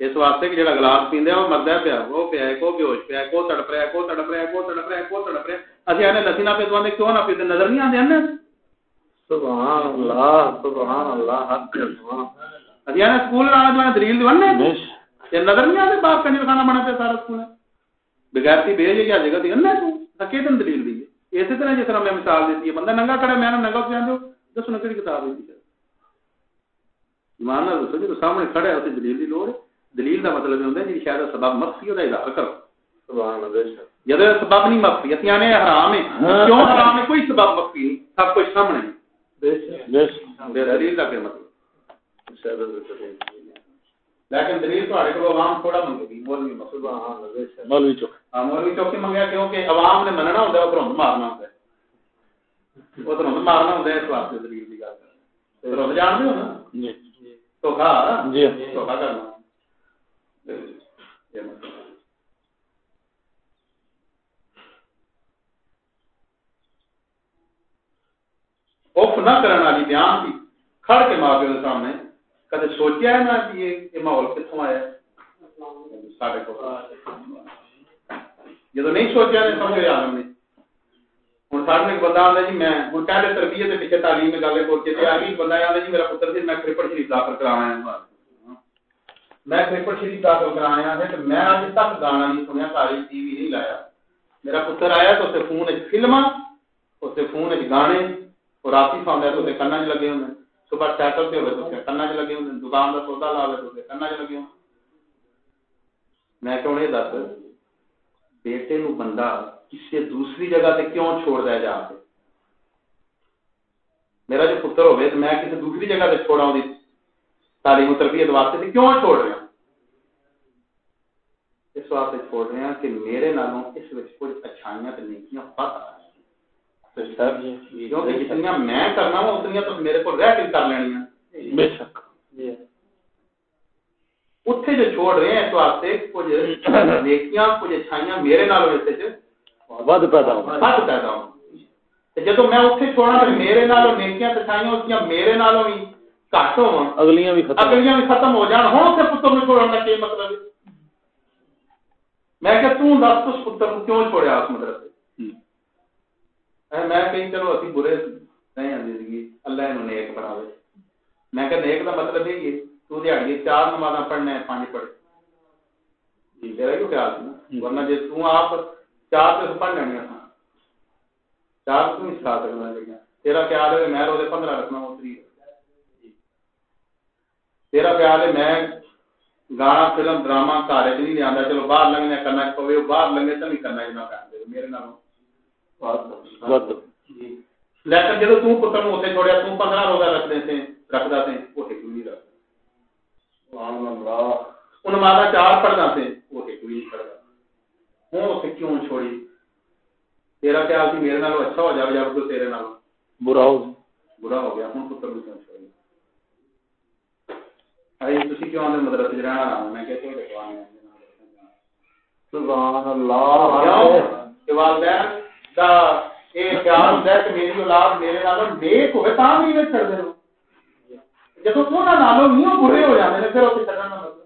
A: اس واسطے کہ جڑا گلاس پیندا ہے وہ مردا پیا وہ پیا کو بیوش پیا کو تڑپ رہا کو تڑپ رہا کو تڑپ رہا کو تڑپ رہا اسی انے لسینا پہ دوانے کیوں نہ پیتے نظر نہیں آندے
C: ہیں سبحان اللہ سبحان اللہ حق سبحان
A: اسی انے سکول والا جو دلیل دیوان
C: نے؟
A: یہ نظر نہیں آندے؟ باپ کنے کھانا بنا تے سارا سکول۔ بغیر تھی بھیج یا جگہ دی انے تو؟ تکے دن دلیل دی اسی طرح جس طرح میں مثال دیتی ہے بندہ ننگا کھڑا میں ننگا پہ جاندے دسو نہ کیڑی کتاب ہے۔ ایمان نال دسو جے سامنے کھڑا ہے تے دلیل دی لوڑ ہے۔ دلیل دا مطلب ہوندا ہے جی شاید سبب مخفی دا اضافہ کرو۔ سبحان
C: اللہ جدے
A: سبب نہیں مخفی اتیاں نے حرام ہے۔ ہاں۔
C: کیوں
A: حرام ہے؟ کوئی سبب مخفی نہیں سب کچھ سامنے۔ بے شک۔
C: دلیل دا
A: کیا مطلب۔ لیکن دلیل
C: تو
A: ہمارے کو عوام تھوڑا منگے مولوی مقصود۔ سبحان اللہ
C: مولوی چوک۔ ہاں مولوی
A: چوک سے منگیا کیونکہ عوام نے مننا ہوندا ہے پروں مارنا ہوندا ہے۔ وہ تو مارنا ہوندا ہے اس واسطے دلیل دی گل۔ کر رہے ہیں جانتے ہو نا؟
C: جی۔
A: تو
C: کہا
A: جی۔ تو کہا جی۔ کرنا۔ اف نہ کرنے والی بیان کی کھڑ کے ماں پیو کے سامنے۔ کدے سوچیا ہے نا کہ یہ ماحول کتوں آیا سارے کو جب نہیں سوچا نہیں سمجھ رہا عالم نے۔ ہوں سارے ایک بندہ آتا جی میں ہوں پہلے تربیت پیچھے تعلیم میں گل پہنچے تھے آگے بندہ آتا جی میرا پتر سی میں کرکٹ شریف داخل کرایا ہے۔ میں کرکٹ شریف داخل کرایا ہے تو میں اج تک گانا نہیں سنیا ساری ٹی وی نہیں لایا۔ میرا پتر آیا تو اسے فون فلما اسے فون وچ گانے، اور رات ہی سوندا تو کنا چ لگے ہونے صبح سائیکل سے ہوئے تو کنا چ لگے ہونے دکان کا سودا لا لے تو کنا چ لگے ہونے میں کہ یہ دس؟ بیٹے نو بندہ کسی دوسری جگہ تے کیوں چھوڑ دیا جا کے؟ میرا جو پتر ہوئے تو میں کسی دوسری جگہ تے چھوڑا ہوں تعلیم و تربیت واسطے تے کیوں چھوڑ رہا اس واسطے چھوڑ رہے ہیں کہ میرے نالوں اس وچ کچھ اچھائیاں تے نیکیاں پتہ کیونکہ میں کرنا تو میرے کو رہ کے کر لینیاں
C: بے شک۔
A: اتنے جو چھوڑ رہے ہیں اس واسطے کچھ نیکیاں کچھ اچھائیاں میرے نال ویسے چ
C: ود پیدا ہو
A: بد پیدا ہو جدو میں اتنے چھوڑا تو میرے نالوں نیکیاں تے اچھائیاں اس میرے نالوں بھی گھٹ ہو
C: اگلیاں بھی ختم
A: اگلیاں بھی ختم ہو جان ہوں پتر نو چھوڑن کا کی مطلب ہے میں کہ دس پتر کو کیوں چھوڑیا اس مدرسے میں کہیں چلو اسی برے نہیں ہیں زندگی اللہ انہوں نیک بناوے میں کہ نیک دا مطلب ہے یہ تو دیہڑی چار نمازاں پڑھنا ہے پانچ پڑھ جی تیرا کیوں خیال نا ورنہ جے تو آپ چار تو پڑھ لینی تھا چار تو نہیں سکھا سکنا تیرا خیال ہے میں روزے پندرہ رکھنا تری تیرا خیال ہے میں گانا فلم ڈرامہ گھر چ نہیں لیا چلو باہر لنگنے کرنا پوے باہر لنگے تو نہیں کرنا جنا کر میرے نالوں۔
C: ود
A: لیکن جب تو پتر اتنے چھوڑیا تو پندرہ روزہ رکھتے تھے رکھتا تھے وہ ایک بھی نہیں رکھتا۔ ان مالا چار پڑھنا تھے وہ ایک بھی نہیں پڑھتا۔ ہوں اسے کیوں چھوڑی؟ تیرا خیال سی میرے نالوں اچھا ہو جائے جب تو تیرے نالوں۔
C: برا ہو۔
A: برا ہو گیا ہوں پتر نو کیوں چھوڑی ارے تسی کیوں آدھے مدرسے چ رہنا رہا میں کہتے ہو دیکھوانے
C: سبحان اللہ۔
A: والدین دا یہ خیال ہوتا ہے کہ میری اولاد میرے نالوں نیک ہوئے تاں بھی میں چھڑ دے جب انہوں نالوں وہ برے ہو جاتے ہیں پھر اسے چڑھنا مطلب۔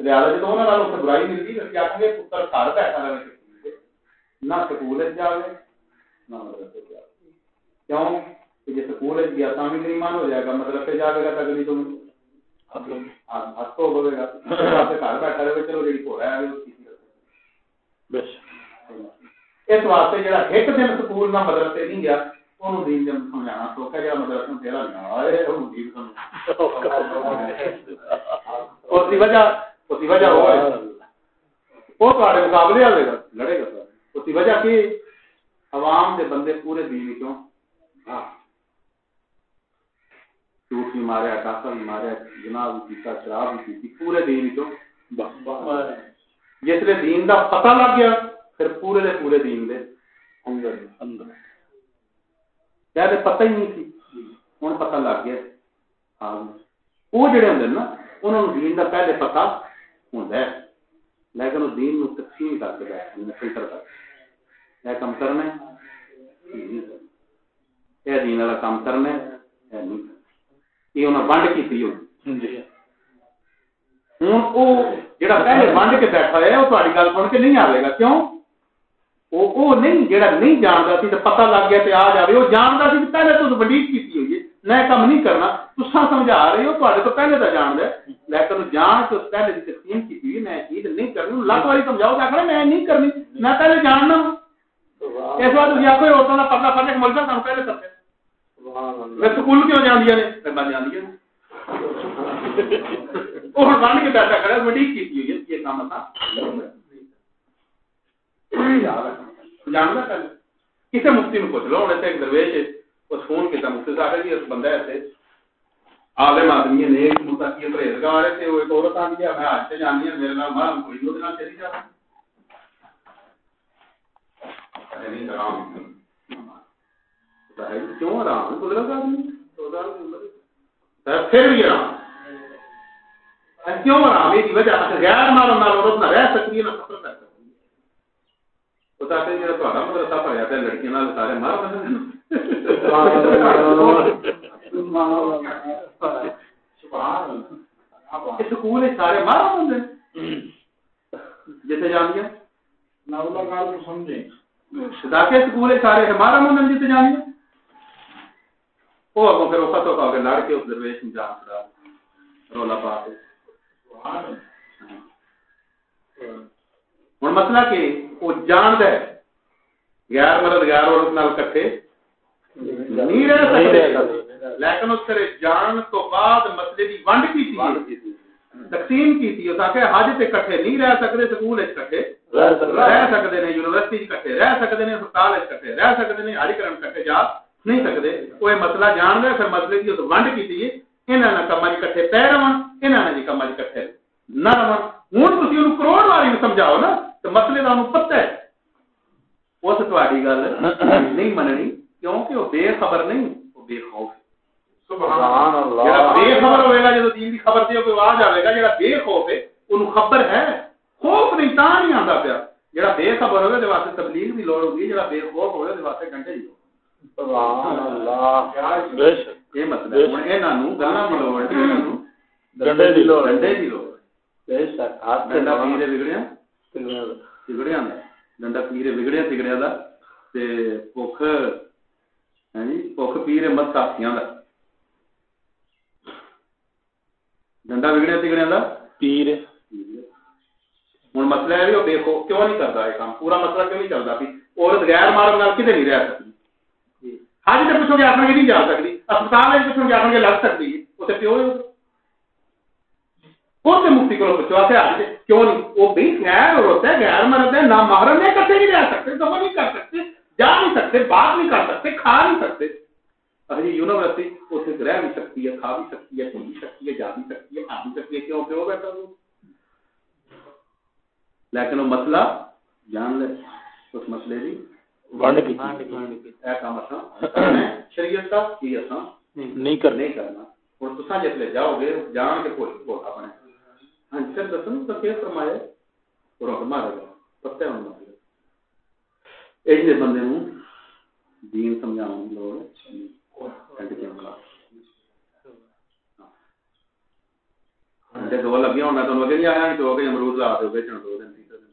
A: لہٰذا جب انہوں نالوں سے برائی ملتی تو کیا کہیں گے پتر گھر بیٹھا رہے نہ سکول جائے نہ مدرسے جائے کیوں؟ کہ جی سکول گیا تو بھی ایمان ہو جائے گا مدرسے جائے گا تگلی تو ہاتھ گھر بیٹھا رہے چلو جی ہو رہا ہے اس واسطے جڑا ایک دن سکول نہ مدرسے نہیں گیا مقابلے والے گا پورے دین کیوں ہاں بھی ماریا ڈاکہ بھی ماریا جناب بھی پیتا شراب بھی پیتی، پورے دین کیوں جس لیے دین دا پتہ لگ گیا، پھر پورے دے پورے دین دے۔ اندر
C: اندر۔
A: کہتے پتہ ہی نہیں سی ہوں پتہ لگ گیا۔ ہاں۔ وہ جڑے ہوں نا انہوں نے دین دا پہلے پتہ ہوں لیکن وہ دین نو تقسیم کر کے بیٹھے فلٹر کر یہ کام کرنا ہے یہ دین والا کام کرنا ہے یہ نہیں کرنا۔ یہ ونڈ کی ہوئی۔
C: جی۔
A: ہوں وہ جڑا پہلے ونڈ کے بیٹھا ہے وہ تاری گل سن کے نہیں آئے گا۔ کیوں؟ وہ وہ نہیں جڑا نہیں جانتا سی تو پتہ لگ گیا تے آ وہ جانتا سی پہلے تو ہوئی ہے۔ کام نہیں کرنا سمجھا رہے ہو تو پہلے تو لیکن جان اس پہلے تقسیم ہوئی میں نہیں کرنی لاکھ سمجھاؤ کہ میں نہیں کرنی میں پہلے جاننا۔ اس پتہ ملتا پہلے کرتے میں سکول کیوں جاندیاں نے میں بن جاندیاں نے وہ ہن بن کے بیٹھا ہوئی ہے یہ کام تھا جاننا کسی مفتی میں پوچھ لو ایک درویش اس فون مفتی صاحب جی اس بندہ ایسے عالم آدمی ہے متقی پرہیزگار ہے تے وہ ایک عورت گیا میں آج سے جانی ہے میرے ماں کوئی چلی جا کیوں آرام ہے قدرت آدمی۔ پھر بھی آرام۔ کیوں آرام ہے وجہ غیر مارن نال عورت نہ رہ سکتی ہے نہ سفر کر سکتی ہے۔ پتا کہ جڑا تہاڈا مدرسہ پڑھیا تے لڑکیاں نال سارے مار بندے
B: سبحان اللہ۔
A: سکول سارے مار بندے جتے جان گیا۔
B: سمجھے۔
A: سکول سارے جتے گیا۔ وہ اگوں پھر وہ وقت ہو کے لڑ کے اس درویش میں جان پڑا رولا پا کے ہوں مسئلہ کہ وہ جاند ہے غیر مرد غیر عورت نال کٹھے نہیں رہ سکتے لیکن اس کرے جان تو بعد مسئلے دی ونڈ کی تھی تقسیم کی تھی تاکہ حج تے کٹھے نہیں رہ سکتے سکول وچ کٹھے رہ سکتے نے یونیورسٹی کٹھے رہ سکتے نے ہسپتال وچ کٹھے رہ سکتے نے حج کرن کٹھے جا نہیں سکتے۔ وہ مسئلہ جان دے پھر مسئلے دی اس ونڈ کی تھی انہاں نے کماں وچ کٹھے پے رہن انہاں نے جی کماں وچ کٹھے نہ رہن ہن تسی اونوں کروڑ نوں سمجھاؤ نا تو مسئلے اونوں پتہ ہے۔ اس تہاڈی گل نہیں مننی کیونکہ وہ بے خبر نہیں وہ بے خوف ہے۔
B: سبحان
A: جڑا بے خبر ہوئے گا جدو دین دی خبر تے کوئی آواز آئے گا۔ جڑا بے خوف ہے اونوں خبر ہے۔ خوف نہیں تا نہیں آندا پیا۔ جڑا بے خبر ہوئے دے واسطے تبلیغ دی لوڑ ہوگی جڑا بے خوف ہوئے دے واسطے گھنٹے دی
C: سبحان اللہ۔
B: بے
A: یہ مطلب ہے انہاں ہے
C: ڈنڈے دی
A: ڈنڈے دی
C: بے شک۔
A: ڈنڈا پیرے وگڑیا تگڑیا دا۔ تے بھوک ہاں جی بھوک پیرے مت ساتھیاں دا۔ ڈنڈا وگڑیا تگڑیا دا؟
C: پیر
A: ہوں مسئلہ ہے بھی وہ کیوں نہیں کرتا یہ کام؟ پورا مسئلہ کیوں نہیں چلتا؟ عورت غیر مارن نال نہیں رہ سکتی؟ حج تے پوچھو گے آخر نہیں جا سکتی اسپتال پوچھو گے آخر لگ سکتی ہے وہ پیو ہے کون سے مفتی کو پوچھو آتے حج کیوں نہیں وہ بھی غیر عورت ہے غیر مرد ہے نہ محرم ہے کتے نہیں رہ سکتے دفع نہیں کر سکتے جا نہیں سکتے بات نہیں کر سکتے کھا نہیں سکتے ابھی یونیورسٹی اتنے رہ بھی سکتی ہے کھا بھی سکتی ہے پی بھی سکتی ہے جا بھی سکتی ہے آ بھی سکتی ہے کیوں پیو بیٹھا وہ لیکن وہ مسئلہ جان لے اس مسئلے کی
C: ونڈ کی۔
A: اے کام اساں شریعت کا کی اساں نہیں کرنا۔ ہوں تساں جس جاؤ گے جان کے کوئی بولا بنے ہاں جی سر دسن تو کیا فرمایا؟ اور ہم مارے گا پتہ ہے ایک دے بندے نوں دین سمجھاؤں لوڑ کنڈ کے عملہ جے دو لگیا ہونا تو لگے نہیں آیا تو کہ امرود لا دو بیچن دو دن۔ تیسرے دن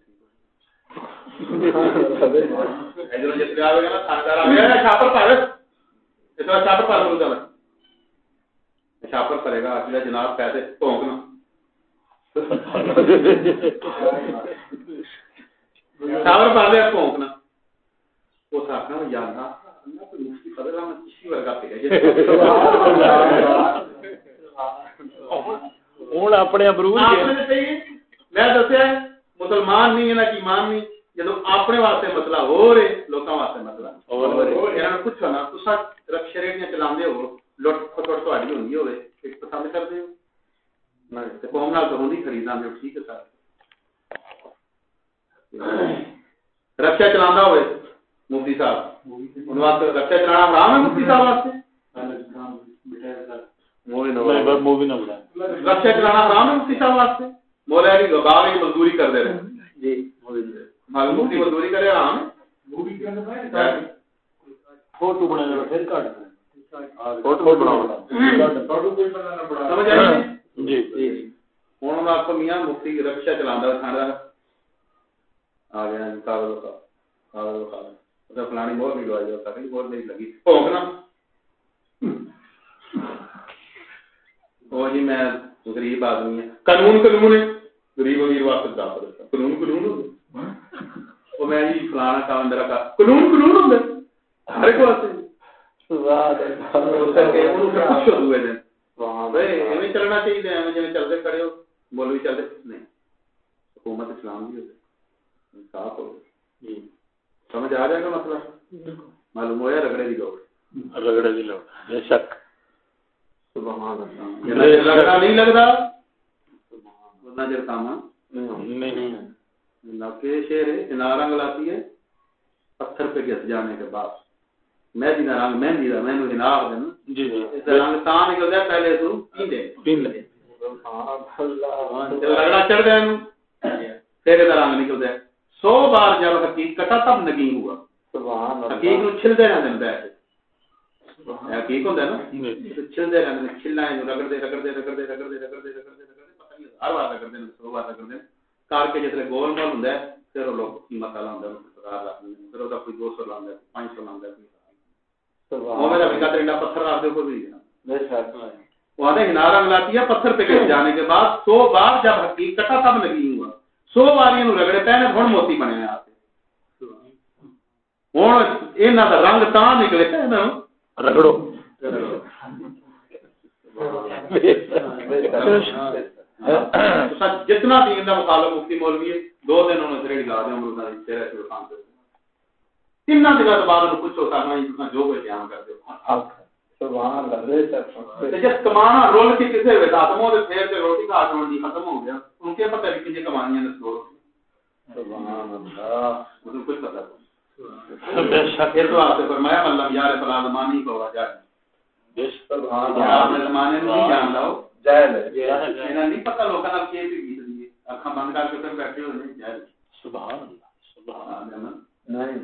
A: ہے ادھر جس آئے گا نا تھاندار آ گیا چھاپر پا اس بار چھاپر کرے گا اگلا جناب پیسے چھاپر پا اس آخنا پہ
C: ہوں اپنے امرود
A: میں دسیا مسلمان نہیں ہے ایمان نہیں جدو اپنے واسطے مسئلہ ہو رہے لوگوں واسطے مسئلہ
C: ہو رہے۔
A: یہاں پوچھو نا تسا رکشے ریڑیاں چلاندے ہو لٹ کھٹوٹ تہاڈی ہوندی ہوے ایک پسند کردے ہو تے قوم نال تو ہوندی خریداں ٹھیک ہے سر رکشا چلاندا ہوے مفتی صاحب ان واسطے رکشا چلانا حرام ہے مفتی صاحب واسطے
C: مووی نہ مووی نہ بنا
A: رکشا چلانا حرام ہے مفتی صاحب واسطے مولا علی گبار کی مزدوری کر دے رہے
C: جی مووی
A: معلوم کی مزدوری کرے
B: اندر
C: فوٹو بنا لو پھر کاٹ
A: فوٹو بناؤ
B: فوٹو کوئی بندہ نہ بڑا
A: سمجھ آئی
C: جی جی
A: ہوں آپ کو میاں مفتی رکشا چلا کھانا آ گیا جی کاغذ کا کاغذ کا اسے فلانی مور نہیں لوائی ہوتا کہ مور نہیں لگی بھونکنا وہ جی میں غریب آدمی ہوں قانون قانون ہے غریب امیر واسطے قانون قانون ہوتا وہ میں جی فلانا کام کا قانون قانون ہر ایک واسطے۔ چلنا چاہیے۔ چلتے کھڑے ہو۔ چلتے۔ نہیں حکومت اسلام بھی ہو انصاف ہو
C: جی۔
A: سمجھ آ جائے گا مسئلہ؟ معلوم ہوا رگڑے کی لوڑ
C: رگڑے دی لوڑ بے شک۔
A: نہیں لگتا؟ چر کام
C: نہیں۔
A: نہ شیر ہے انار رنگ لاتی ہے پتھر پہ گس جانے کے بعد۔ مہندی دا رنگ مہندی دا مینوں ہنار دین
C: جی جی۔
A: رنگ تاں نکلدا ہے پہلے تو
C: لے
A: تے رگڑا چڑھ دے نوں پھر دا رنگ نکلدا ہے سو بار جب حقیق کٹا تب نگی ہوا۔ حقیق نو چھل دے رہندے بیٹھ حقیق ہوندا ہے نا؟ چھل دے رہندے چھلنا ہے رگڑ دے رگڑ دے رگڑ دے رگڑ دے رگڑ دے رگڑ دے رگڑ دے پتہ نہیں ہر بار رگڑ دے سو بار رگڑ کار کے جتنے گول مول ہے پھر وہ لوگ قیمت والا ہوندا ہے پکار رکھتے ہیں پھر وہ کوئی دو سو ہے پانچ سو پتھر رکھ دے کوئی بھی نہیں وہ آدھے ہنارا ملاتی ہے پتھر پہ گر جانے کے بعد سو بار جب حقیق کٹا تب لگی ہوا سو بار یہ رگڑے پہنے ہوں موتی بنے ہیں ہوں یہاں کا رنگ تا نکلے
C: رگڑو
A: جتنا دین کا مطالب مفتی مولوی ہے دو دن انہوں نے لا دیا امرود کی چہرے سے کام کر تین دن بعد انہوں پوچھو کرنا جو کوئی بیان کر جس کمانا رول پھر سے روٹی جی ختم ہو گیا۔ ان کے پتہ بھی کسی کمانیاں نے سو سبحان اللہ۔ کچھ پتہ بے شک۔ یہ تو آپ سے فرمایا یار فلا زمانی کو وجہ بے سبحان اللہ آپ نے زمانے میں نہیں جان لاؤ جائل ہے نہیں پتہ لوگوں کا کی بھی گیت اکھاں بند کر کے پھر بیٹھے ہوئے جائل سبحان اللہ سبحان اللہ۔ نہیں۔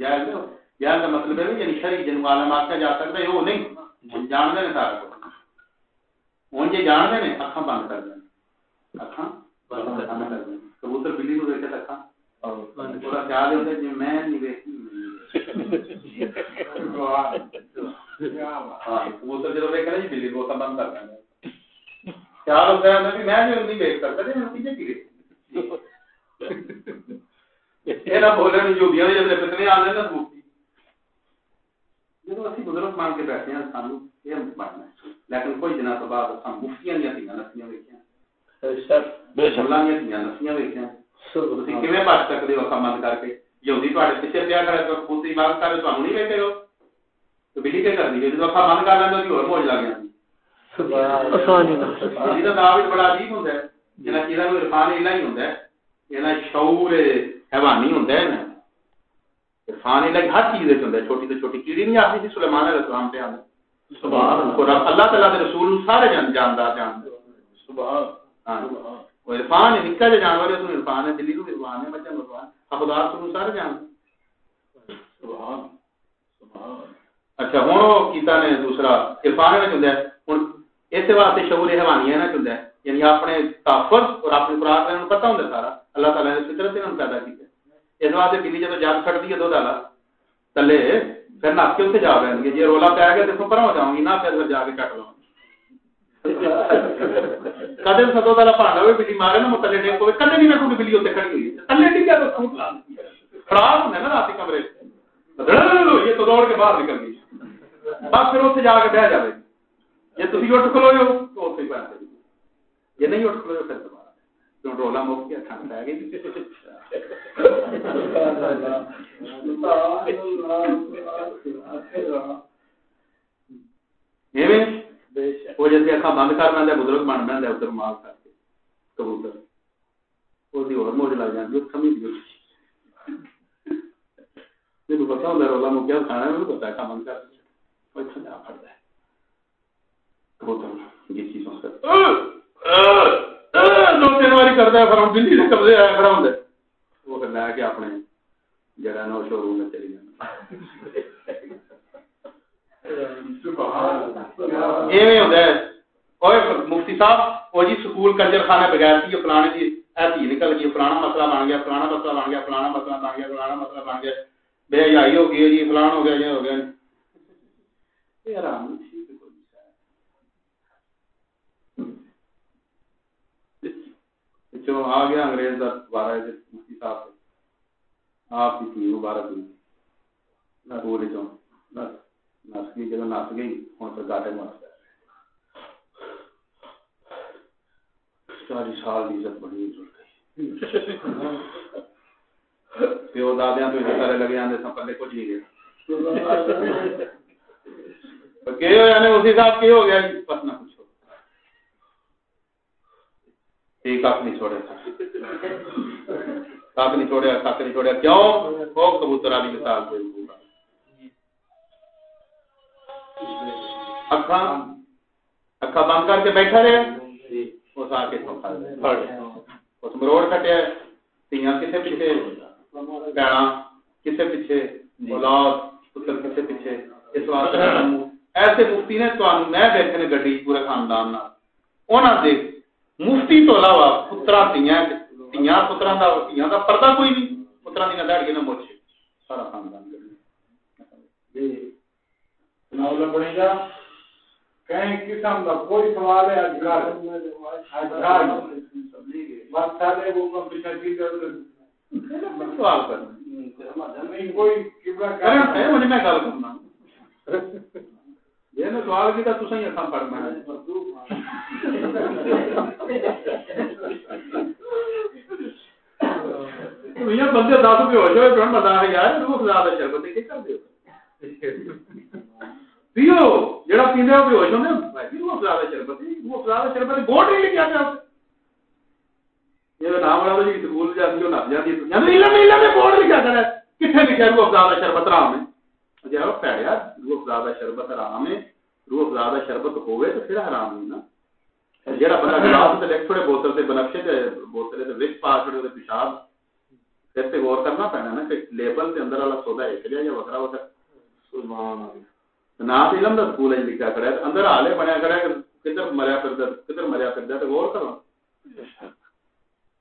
A: جائل ہو جائل کا مطلب ہے یعنی جن عالم آکھا جا سکتا ہے وہ نہیں۔ جان دے سارا ہوں جی جان دے اکھاں بند کر دیں۔ اکھاں بند کر دیں۔ کبوتر بلی نو دیکھے اکھاں پورا خیال ہوتا ہے جی میں نہیں دیکھتی کبوتر جب دیکھا جی بلی کو بند کر دیں۔ خیال ہوتا ہے میں جو نہیں دیکھ سکتا جی میں پیچھے کی یہ نہ بولے نہیں جو بھی جب کتنے آ رہے نا مفتی جب اسی بزرگ مان کے بیٹھے ہیں سانو یہ بننا لیکن کوئی تو بعد سان مفتیاں نسیاں بے شملہ نسیاں آسانی نال بڑا عجیب ہوندا ہے جنہ چیزاں نو عرفان الہی ہوندا ہے انہاں شعور حیوانی ہوندا ہے نا عرفان الہی ہر چیز وچ ہوندا ہے چھوٹی تو چھوٹی کیڑی نہیں آتی سی سلیمان علیہ السلام تے آندا سبحان اللہ۔ اللہ۔ تعالی دے رسول سارے جان جاندا جاندا سبحان ہاں۔ وہ عرفان نکا جا جانور ہے تو عرفان ہے دلی تو عرفان ہے بچہ عرفان خدا تو سارے جان سبحان سبحان۔ اچھا ہن کیتا نے دوسرا۔ عرفان میں ہوندا ہے۔ ہن اس واسطے شعور حیوانی ہے نا چلتا ہے یعنی اپنے تحفظ اور اپنی خوراک کا پتہ ہوندا سارا اللہ تعالی نے فطرت سے پیدا کیا اس واسطے بلی جب جان چھڑتی ہے دو تلے پھر نس کے اتنے جا رہی جی رولا پی گیا تو پر ہو جاؤں گی نہ پھر جا کے کٹ لوں کدے سدو والا پانڈا ہوئے بلی مارے نا تلے ڈیک ہوئے کدے نہیں میں بلی اتنے کھڑی ہوئی تلے ڈی خراب ہونا نا رات کمرے یہ تو دوڑ کے باہر نکل گئی بس پھر اتنے جا کے بہ جائے جی تھی اٹھ کھلو ہو تو اتنے پہ جی نہیں اٹھ کھلو پھر دوبارہ۔ رولا مک گیا ٹھنڈ پی گئی۔ وہ جیسے اکا بند کر لینا بزرگ بن لینا ادھر مال کر کے کبوتر۔ وہ موج لگ جاتی سمجھ گئی۔ جب پتا ہوتا رولا مکیا کھانا پتا ہے بند کر پڑتا ہے۔ دو تین باری کرتا ہے پھر دلی سے قبضے آیا کھڑا ہوں وہ پھر لے کے اپنے جڑا نا شو روم میں چلی جانا۔ مفتی صاحب جی سکول کنجر خانے بغیر تھی فلانے کی ایسی نکل گئی فلانا مسئلہ بن گیا فلانا مسئلہ بن گیا فلانا مسئلہ بن گیا فلانا مسئلہ بن گیا۔ بے حیائی ہو گئی جی فلان ہو گیا یہ ہو گیا۔ آرام آ گیا انگریز کا دوبارہ مفتی صاحب آپ کی تھی مبارک پوری چ نس گئی جب نس گئی ہوں پھر گاٹے مر چالی سال کی عزت بڑی گئی۔ پیو دادیا تو سارے لگے آتے سب پہلے کچھ نہیں گیا۔ اسی صاحب کی ہو گیا بس نہ کھ نہیں چھوڑے کھ نہیں چھوڑیا کھ نہیں چھوڑیا کیوں؟ وہ کبوتر والی مثال پہ اکھا اکھا بند کر کے بیٹھا رہے۔ اس آ کے پھڑ اس مروڑ کٹیا۔ تیاں کسے پیچھے؟ پیڑا کسے پیچھے؟ اولاد، پتر کسے پیچھے؟ اس واسطے۔ ایسے مفتی نے تو میں دیکھے نے گڈی پورے خاندان نال۔ انہاں دے مفتی تو علاوہ پترا تیاں تیاں پترا دا تیاں دا پردہ کوئی نہیں پترا دی نہ داڑھی نہ موچے سارا خاندان
B: جی سناؤ بنے گا کہیں قسم کا کوئی سوال ہے آج گھر بس سارے وہ کمپیوٹر کی
A: سوال کرنا
B: کوئی قبلہ
A: کرنا ہے مجھے میں گل کرنا یہ میں سوال کیتا تساں ہی اکھاں پڑھنا ہے میاں بندے دس ہو جائے بتا یار خدا شربت کی کر دیو پیو، جڑا پیندے ہو بھائی جی، خدا جی، خدا نہیں یہ نام والا جی سکول ہو نہ علم علم میں کرے کتنے روح خدا شربت رام ہے پیڑیا روح خدا شربت حرام ہے روح خدا شربت ہوے تو پھر حرام نہیں نا۔ جڑا بندہ گلاس تے لکھ چھوڑے بوتل تے بنفشے تے بوتل تے وچ پا چھوڑے تے پیشاب پھر تے غور کرنا پینا نا کہ لیبل تے اندر والا سودا ایک جہا یا وکرا وکرا
C: سبحان اللہ۔
A: نا تے علم دا سکول ہے لکھا کڑا ہے اندر حالے بنیا کڑا ہے کدھر مریا پھردا کدھر مریا پھردا تے غور کرو۔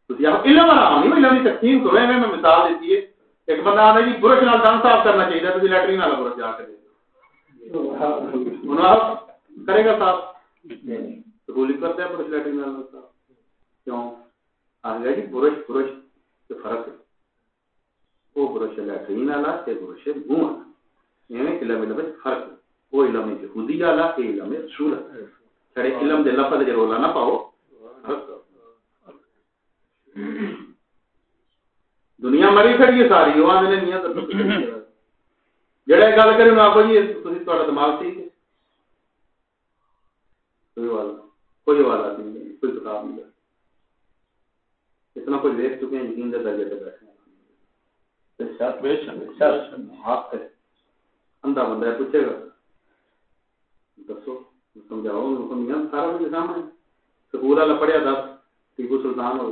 A: تسی آپ علم آرام نہیں علم دی تقسیم کرو۔ میں مثال دیتی ہے ایک بندہ آندا جی برش نال دان صاف کرنا چاہیے تسی لیٹرین والا برش جا کے دے انہوں آپ کرے گا صاف۔ سکول کرتے ہیں برش لیٹرین والا صاف کیوں آ گیا جی برش برش کے فرق ہے وہ برش لیٹرین والا تے برش منہ والا ایویں علم علم فرق ہے وہ علم یہودی والا اے علم ہے رسول سڑے علم دے لفظ دے رولا نہ پاؤ دنیا مری کھڑی ہے ساری وہ آندے نے میاں تو جڑا یہ گل کرے میں آکو جی تسی تہاڈا دماغ ٹھیک ہے کوئی والا کوئی والا نہیں کوئی کتاب نہیں اتنا کوئی دیکھ چکے ہیں یقین دے درجے پہ بیٹھے ہیں۔ ہے اندھا بندہ ہے، پوچھے گا۔ دسو، سمجھاؤ میاں سارا کچھ سامنے سکول والا پڑھیا دس ٹیپو سلطان ہو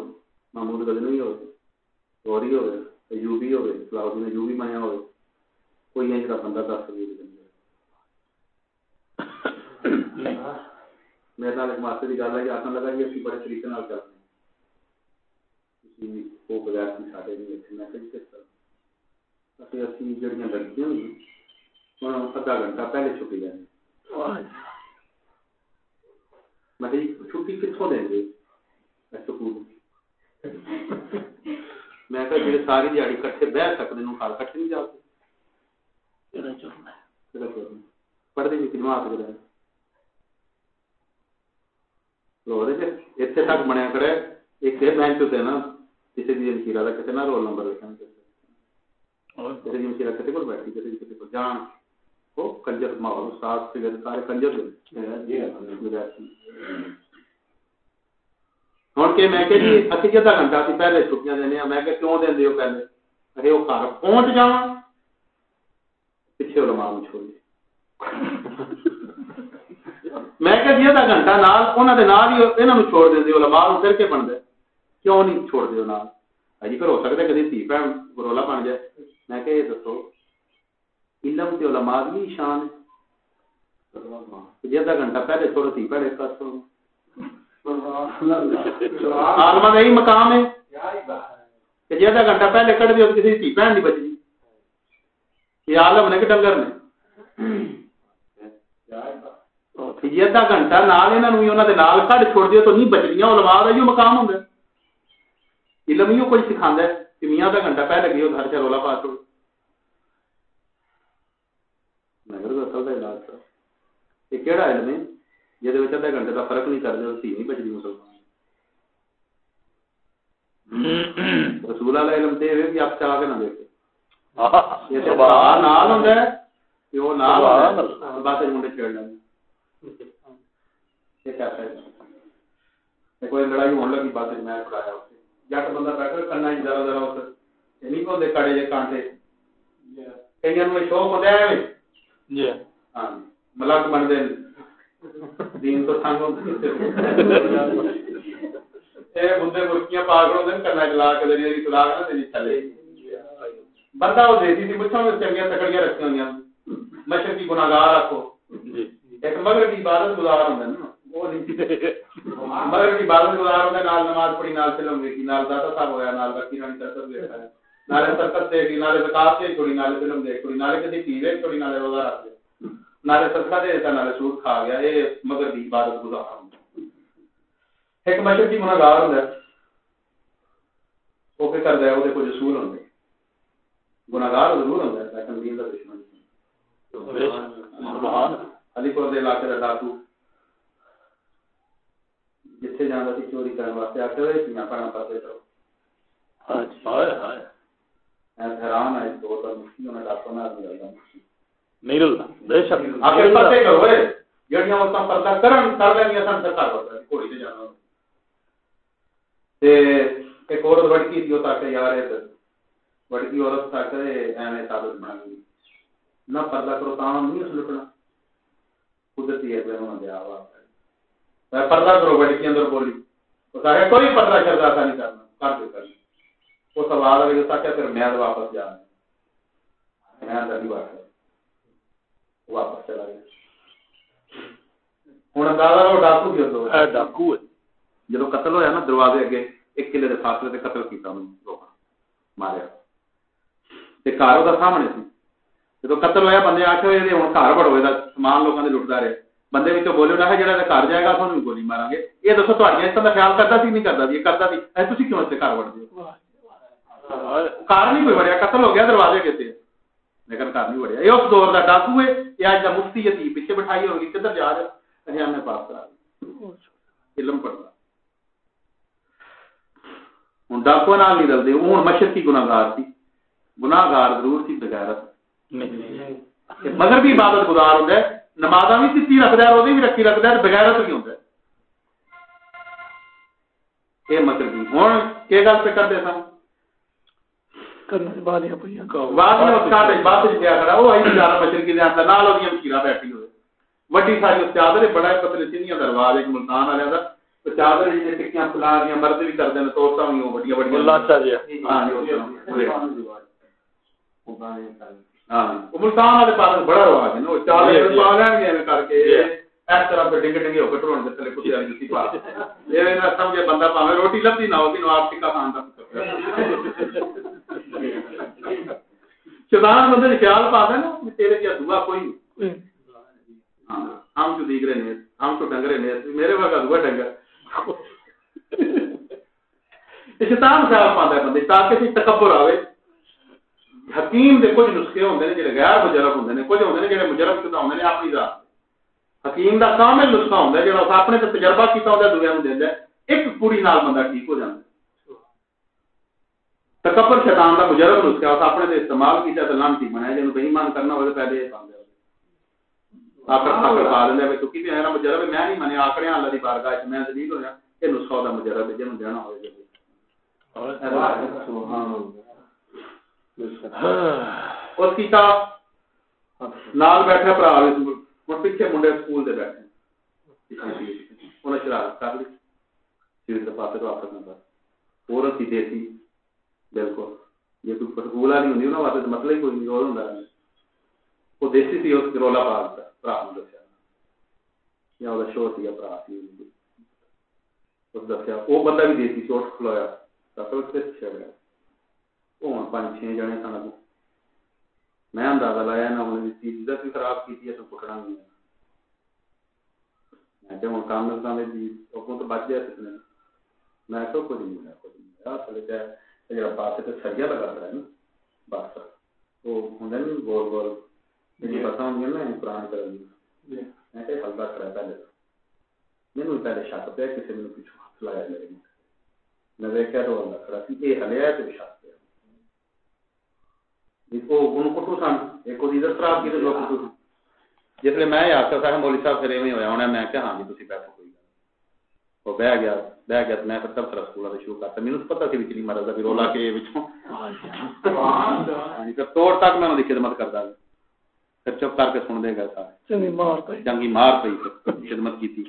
A: محمود غزنوی ہو گوری ہو ایوبی ہو صلاح الدین ایوبی بنیا ہو کوئی انج کا بندہ دس سکول میرے نال ایک ماسٹر کی گل ہے کہ آخر لگا کہ اسی بڑے طریقے نال چلتے ہیں۔ کسی کو بغیر کی ساڈے نہیں اتنے میں کہیں کس طرح اسی اسی جڑیاں لڑکیاں ہوئی ہوں ادھا گھنٹہ پہلے چھٹی میں کہ جی چھٹی کتوں دیں گے میں کہ جی ساری دیہڑی کٹھے بہ سکتے ہیں خال کٹھے نہیں جا سکتے پڑھتے جی جماعت کرے اتنے تک بنیا کڑے ایک بینچ ہوتے نا کسی بھی مشیرا کا کسی نہ رول نمبر لکھنا کسی مشیرا کسی کو بیٹھی کسی کسی کو جان وہ کنجر ماحول فکر سارے کنجر ہوں کہ میں کہ جی اسی ادھا گھنٹہ اسی پہلے چھٹیاں دینے میں کہ کیوں دیں پہلے ارے وہ گھر پہنچ جا پیچھے علماء چھوڑ میں کہ جی ادھا گھنٹہ نال، انہاں دے نال ہی انہاں نو چھوڑ دے دیندے علماء نو پھر کے بندا کیوں نہیں چھوڑ دیو نال اجی پھر ہو سکتا کدی تھی بہن گرولا بن جائے۔ میں کہ یہ دسو، علم تے علماء دی شان ہے۔ جی ادھا گھنٹہ پہلے چھوڑو تھی پہلے کر سو عالما کا یہی مقام ہے۔ کہ جی ادھا گھنٹہ پہلے کٹ دیو کسی تھی بہن نہیں بچنی یہ عالم نے کہ ڈنگر نے؟ جی ادھا گھنٹہ نال انہاں نوں انہاں دے نال کڈ چھوڑ دیو تو نہیں بچنیاں علماء دا یہ مقام ہوندا ہے علم ہی کوئی سکھاندا ہے کہ میاں ادھا گھنٹہ پہلے گئے گھر سے رولا پا چھوڑ اصل دا علاج تھا یہ کیڑا علم ہے جہد ادھا گھنٹے کا فرق نہیں کرتے تھی نہیں بچتی مسلمان رسول والا علم تے ہے کہ آپ چاہ کے نہ دیکھو یہ تے نال ہوندا ہے کہ وہ نال بس منڈے چھیڑ لیں یہ کیا ہے کوئی لڑائی ہونے لگی بات میں پڑھایا اسے جٹ بندہ بیٹھا کرنا ہی ذرا ذرا اس نہیں پوندے کڑے جے کانٹے۔ کئی
C: جی۔
A: ہاں ملک بن دے دین تو تنگ ہوتے اے بندے مرکیاں پاگل ہوندے نے کرنا چلا کے دری دی طلاق نہ دینی چلے۔ بندہ وہ دیسی سی مچھاں میں چنگیاں تکڑیاں رکھیاں ہویاں مشرقی گناہگار آکھو۔ ایک مغرب کی عبادت گزار ہوندا نا۔ وہ نہیں۔ مغرب کی عبادت گزار ہوندا نال نماز پڑھی، نال فلم دیکھی، نال داتا صاحب ہویا، نال بکی رانی ترکت دیکھا ہے۔ نالے ترکت دیکھی، نالے زکات دے چھوڑی نالے فلم دیکھ چھوڑی نالے کدی پی ویک چھوڑی نالے روزہ رکھ دے نالے صدقہ دے دیتا، نالے سود کھا گیا۔ اے مغرب کی عبادت گزار ہوندا ایک مشرقی گناہگار ہوندا وہ کیا کردا ہے وہ کچھ اصول ہوندے گناہگار ضرور ہوندا ہے لیکن دین دا دشمن۔
C: سبحان اللہ۔
A: علی پور دے علاقے دا ڈاکو جتھے جاندا سی چوری کرن واسطے آکھے ہوئے سی پڑھا پاسے تو
C: ہائے
A: میں حیران ہے دو تا مشکل ہونا ڈاکو نہ مل جاتا
C: نہیں رلنا بے شک۔
A: آخر پتے کرو اے جڑیاں عورتاں پردہ کرن کر لینگیاں سن سرکار ورتا کوڑی تے جانا۔ تے ایک عورت بڑکی تھی وہ تاکہ یار ہے بڑکی عورت تاکہ ایویں ثابت بنا گئی نہ پردہ کرو تا نہیں اس لٹنا قدرتی ہے بہنوں دے آوا میں پردہ کرو بڑی کے جی، اندر بولی۔ وہ کہا، کوئی پردہ شردہ ایسا نہیں کرنا، کر دے کر۔ وہ سوال ہے کہ پھر میں واپس جا میں اندر نہیں بیٹھا واپس چلا گیا۔ ہوں اندازہ لو ڈاکو کی ہوتا
C: اے، ڈاکو۔ ہے
A: جب قتل ہوا نا دروازے اگے، ایک کلے کے فاصلے سے قتل کیا روکا، ماریا۔ گھر وہ سامنے سی۔ جب قتل ہوا بندے آخر ہوئے ہوں گھر بڑو سامان لوگوں نے لٹتا رہے بندے بھی گولی مارا ہو گیا گھر نہیں بڑھیا یہ پیچھے بٹھائی ہوگی کدھر جا رہا علم پڑھنا ہوں ڈاکو نال نہیں رلتے ہوں مشرق کی گناگار سی گناگار ضرور سی بغیرت مگر بھی عبادت گزار ہوتا ہے۔ نماز بھی سی رکھتا ہے روزی بھی رکھی رکھتا ہے بغیرت بھی ہوتا ہے؟ یہ مطلب بھی۔ ہوں کی گل پہ کرتے سن؟ وڈی ساری چادر بڑا پتلے سنیا درواز ایک ملتان والے کا چادر ٹکیاں پلا دیا مرد بھی کرتے ہیں توڑتا بھی بڑی بڑی ملتان والے پاس بڑا رواج ہے چادر پا لین گے کر کے اس طرح پہ ڈنگ ڈنگے ہو کے ٹرون کے تھلے کتے والی جوتی پا یہ نہ سمجھے بندہ پاوے روٹی لبھی نہ ہوگی نواب ٹکا کھان کا شیطان بندے نے خیال پا دے نا تیرے کیا دعا کوئی نہیں۔ ہم تو دیکھ رہے ہیں ہم تو ڈنگ رہے ہیں میرے وقت دعا ڈنگر شیطان خیال پا ہے بندے تاکہ تکبر آوے۔ حکیم دے کچھ نسخے ہوندے نے جڑے غیر مجرب ہوندے نے کچھ ہوندے نے جڑے مجرب شدہ ہوندے نے اپنی ذات حکیم دا کامل نسخہ ہوندا ہے جڑا اس اپنے تے تجربہ کیتا ہوندا ہے دوسرے نوں دیندا ہے۔ ایک کڑی نال بندہ ٹھیک ہو جاندا ہے۔ تکبر شیطان دا مجرب نسخہ اس اپنے تے استعمال کیتا تے لانتی بنایا جے نوں بے ایمان کرنا ہوے پہلے یہ پاندے آکر آکر پا دے تو کی میرا مجرب میں نہیں منے آکڑے اللہ دی بارگاہ وچ میں ذلیل ہویا۔ یہ نسخہ دا مجرب ہے جنوں دینا ہوے سبحان اللہ۔ ہاں۔ اس کی نال بیٹھا برا ہوں پیچھے منڈے سکول دے بیٹھے۔ انہیں شرارت کر لی سیٹ کے پاس تو واپس نہ عورت ہی دیسی بالکل۔ یہ کوئی پٹکول والی ہوں انہوں واسطے مسئلہ مطلب ہی کوئی نہیں اور ہوں وہ دیسی سی، اس رولا پا دیا برا دسیا۔ یا وہ شور سی برا سی۔ اس دسیا۔ وہ بندہ بھی دیسی چوٹ کھلویا چڑیا وہ پانچ چھ جنے سن میں اندازہ لایا نہ انہوں نے چیز بھی خراب کی تھی تو پکڑا نہیں میں کہ ہوں کام نسا میں جی وہ تو بچ گیا کتنے میں تو کچھ نہیں ملا کچھ نہیں ملا جائے جا پاس تو سریا لگا رہا ہے نا بس وہ ہوں نا گول گول میری پتا ہوں نا پران کر میں کہ ہلدا کرا پہلے میرے پہلے شک پہ کسی نے پیچھو ہاتھ لایا میرے میں دیکھا تو ہلدا کھڑا سی یہ ہلیا تو شک جسے میں آخر صاحب مولی صاحب پھر ایویں ہوا ہونا میں کہ ہاں جی تھی بیٹھو کوئی وہ بہ گیا بہ گیا میں پھر تب سکول شروع کرتا۔ میرے پتا سی بچلی مرض کا رولا کے توڑ تک میں خدمت کرتا پھر چپ کر کے سن دے گا سارے۔
C: چنگی مار پئی۔
A: چنگی مار پئی خدمت کی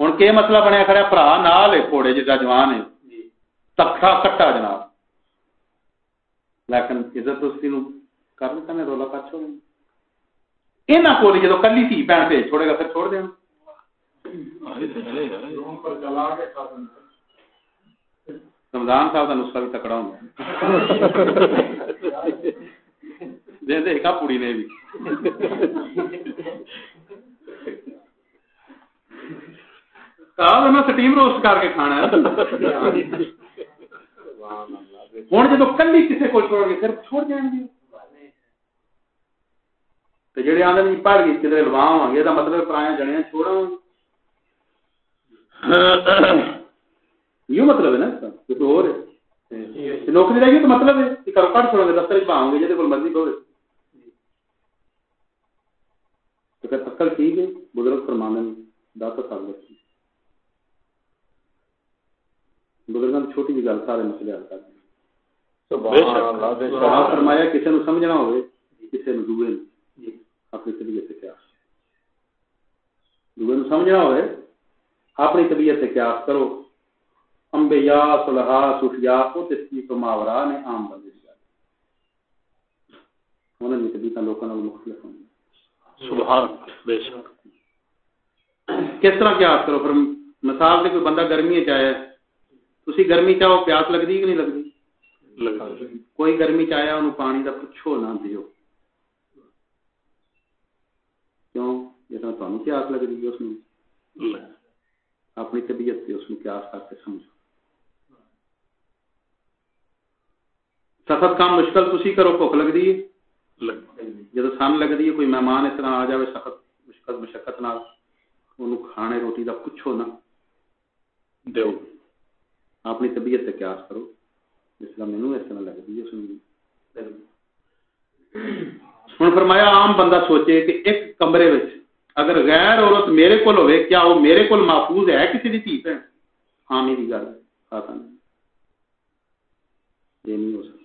A: ہوں کہ مسئلہ بنیا کھڑا برا نال ہے گھوڑے جا جوان ہے۔ تکھا کٹا جناب۔ لیکن عزت اس کی کر دیتا رولا کر چھوڑ یہاں کو جدو کلی تھی بھن بھیج چھوڑے گا پھر چھوڑ دیں رمضان صاحب کا نسخہ بھی تکڑا ہوں دے دے کا پوڑی نے بھی سٹیم روسٹ کر کے کھانا ہے ہوں جب کلی کسی کو چھوڑ گے پھر چھوڑ جائیں گے جڑے آدھے نہیں پڑھ گئی کدھر لوا گے یہ مطلب پرایا جڑے چھوڑا یہ مطلب ہے نا کچھ اور نوکری رہے گی تو مطلب ہے کہ کرو کٹ چھوڑ گے دفتر پاؤں گے جی مرضی پہ تو پھر تکل ٹھیک ہے بزرگ فرمانے دس سال بچی بزرگوں کی چھوٹی جی گل سارے مسئلے حل کر فرمایا کسی نے سمجھنا ہوئے کسی نے دوے اپنی طبیعت کیا دوے سمجھنا ہوئے اپنی طبیعت کیا کرو۔ امبیا صلحا صوفیا کو تو ماورا نے عام بندے کی انہوں نے طبیعت لوگوں مختلف ہوں سبحان بے شک۔ کس طرح کرو؟ مثال سے کوئی بندہ گرمی چاہے تھی گرمی چاہو پیاس لگتی کہ نہیں لگتی کوئی گرمی چاہیا انہوں پانی کا پوچھو نہ دیو۔ کیوں جتنا تمہیں پیاس لگ رہی ہے اس میں اپنی طبیعت سے اس میں پیاس کر کے سمجھو سخت کام مشکل تھی کرو بھوک لگتی ہے جب سن لگتی ہے کوئی مہمان اس طرح آ جائے سخت مشکل مشقت نال کھانے روٹی کا پوچھو نہ دیو اپنی طبیعت سے قیاس کرو جس طرح مینو اس طرح لگتی ہے ہوں فرمایا عام بندہ سوچے کہ ایک کمرے اگر غیر عورت میرے کو ہوئے کیا وہ میرے کو محفوظ ہے؟ کسی کی تھی بھن ہاں میری گل آسان یہ نہیں ہو سکتا۔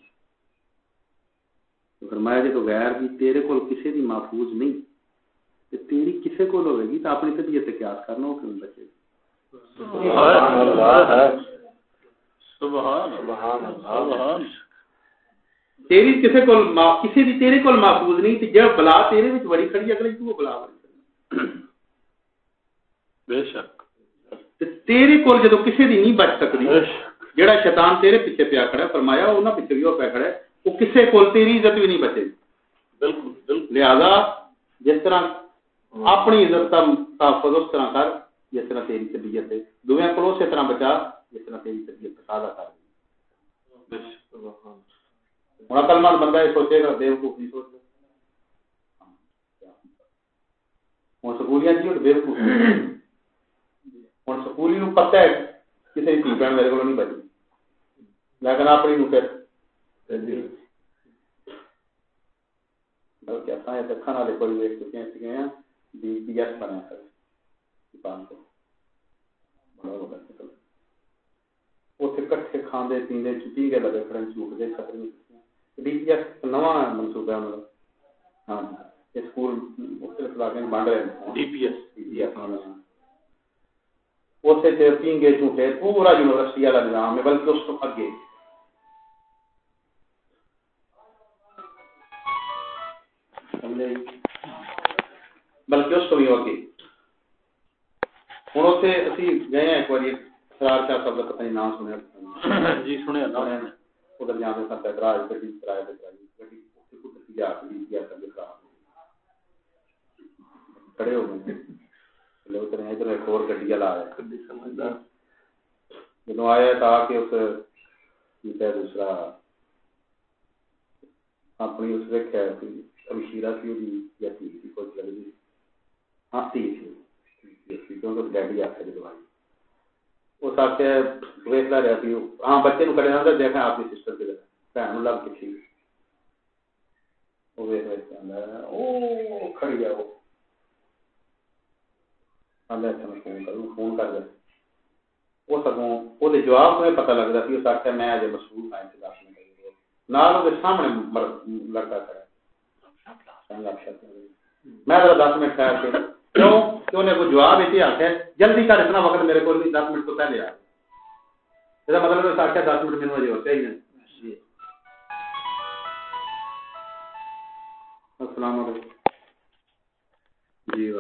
A: فرمایا جی تو غیر بھی تیرے کو کسی کی محفوظ نہیں تیری کسی کو ہوئے گی؟ تو اپنی طبیعت قیاس کرنا وہ کیوں بچے؟ تیری کسی کو کسی دی تیرے کول محفوظ نہیں تے جب بلا تیرے وچ بڑی کھڑی اگلی تو بلا بڑی بے شک تیرے کول جدو کسی دی نہیں بچ سکتی جڑا شیطان تیرے پیچھے پیا کھڑا ہے فرمایا انہاں پیچھے بھی وہ پیا کھڑا ہے وہ کسی کول تیری عزت بھی نہیں بچے بالکل لہذا جس طرح اپنی عزت کا تحفظ اس طرح کر جس طرح تیری طبیعت ہے دویا کو اسی طرح بچا جس طرح تیری طبیعت تقاضا کر ہوں عقل مند بندہ یہ سوچے گا بے وقوف نہیں سوچتا ہوں سکولیاں جی بے وقوف ہوں سکولی نو پتہ ہے کسی کی بہن میرے کو نہیں بچی لیکن اپنی نو پھر۔ بلکہ اپنا یہ دکھا والے کوئی ویک چکے ہیں بی پی ایس بنیا کر۔ بڑا بڑا اتنے کٹھے کھانے پیندے چپی گئے لگے کھڑے چوکتے خطرے ڈی پی ایس نواں منصوبہ ہے۔ ہاں اسکول مختلف علاقے بن رہے ہیں D P S D P S اتنے پینگے جھوٹے پورا یونیورسٹی والا نظام ہے بلکہ اس کو اگے بلکہ اس کو بھی اگے ہوں اتنے اسی گئے ہیں ایک بار سرار شاہ صاحب کا پتہ نہیں نام سنیا جی سنیا ادھر پہ سب اعتراض گڈی کرائی گڈی قدرتی جا کے دیا کر کھڑے ہو گئے لوگ ادھر ادھر ایک اور گڈی والا آیا جب آیا آ کے اس دوسرا اپنی اس ویکیا ابھی شیرا سی یا تھی کچھ لگی ہاں تھی کیونکہ ڈیڈی آخر جب آئی اس آتے ویسلا رہا سی ہاں بچے نو نہ دیکھا آپ کی سسٹر کے بہن لگ کے تھی وہ ویس ویس کے اندر او کھڑی ہے وہ آدھا فون کروں فون کر دے۔ وہ سگوں وہ جواب میں پتہ لگتا سی اس آخر میں اجے مصروف ہاں انتظار میں نال وہ سامنے لڑکا کھڑا میں ذرا دس منٹ ٹھہر کے کیوں؟ کہ انہیں کوئی جواب ایسی آتا جلدی کر، اتنا وقت میرے کو دس منٹ تو پہلے آ۔ یہ مطلب ہے آخیا دس منٹ میرے وجہ ہوتے ہی السلام علیکم۔ جی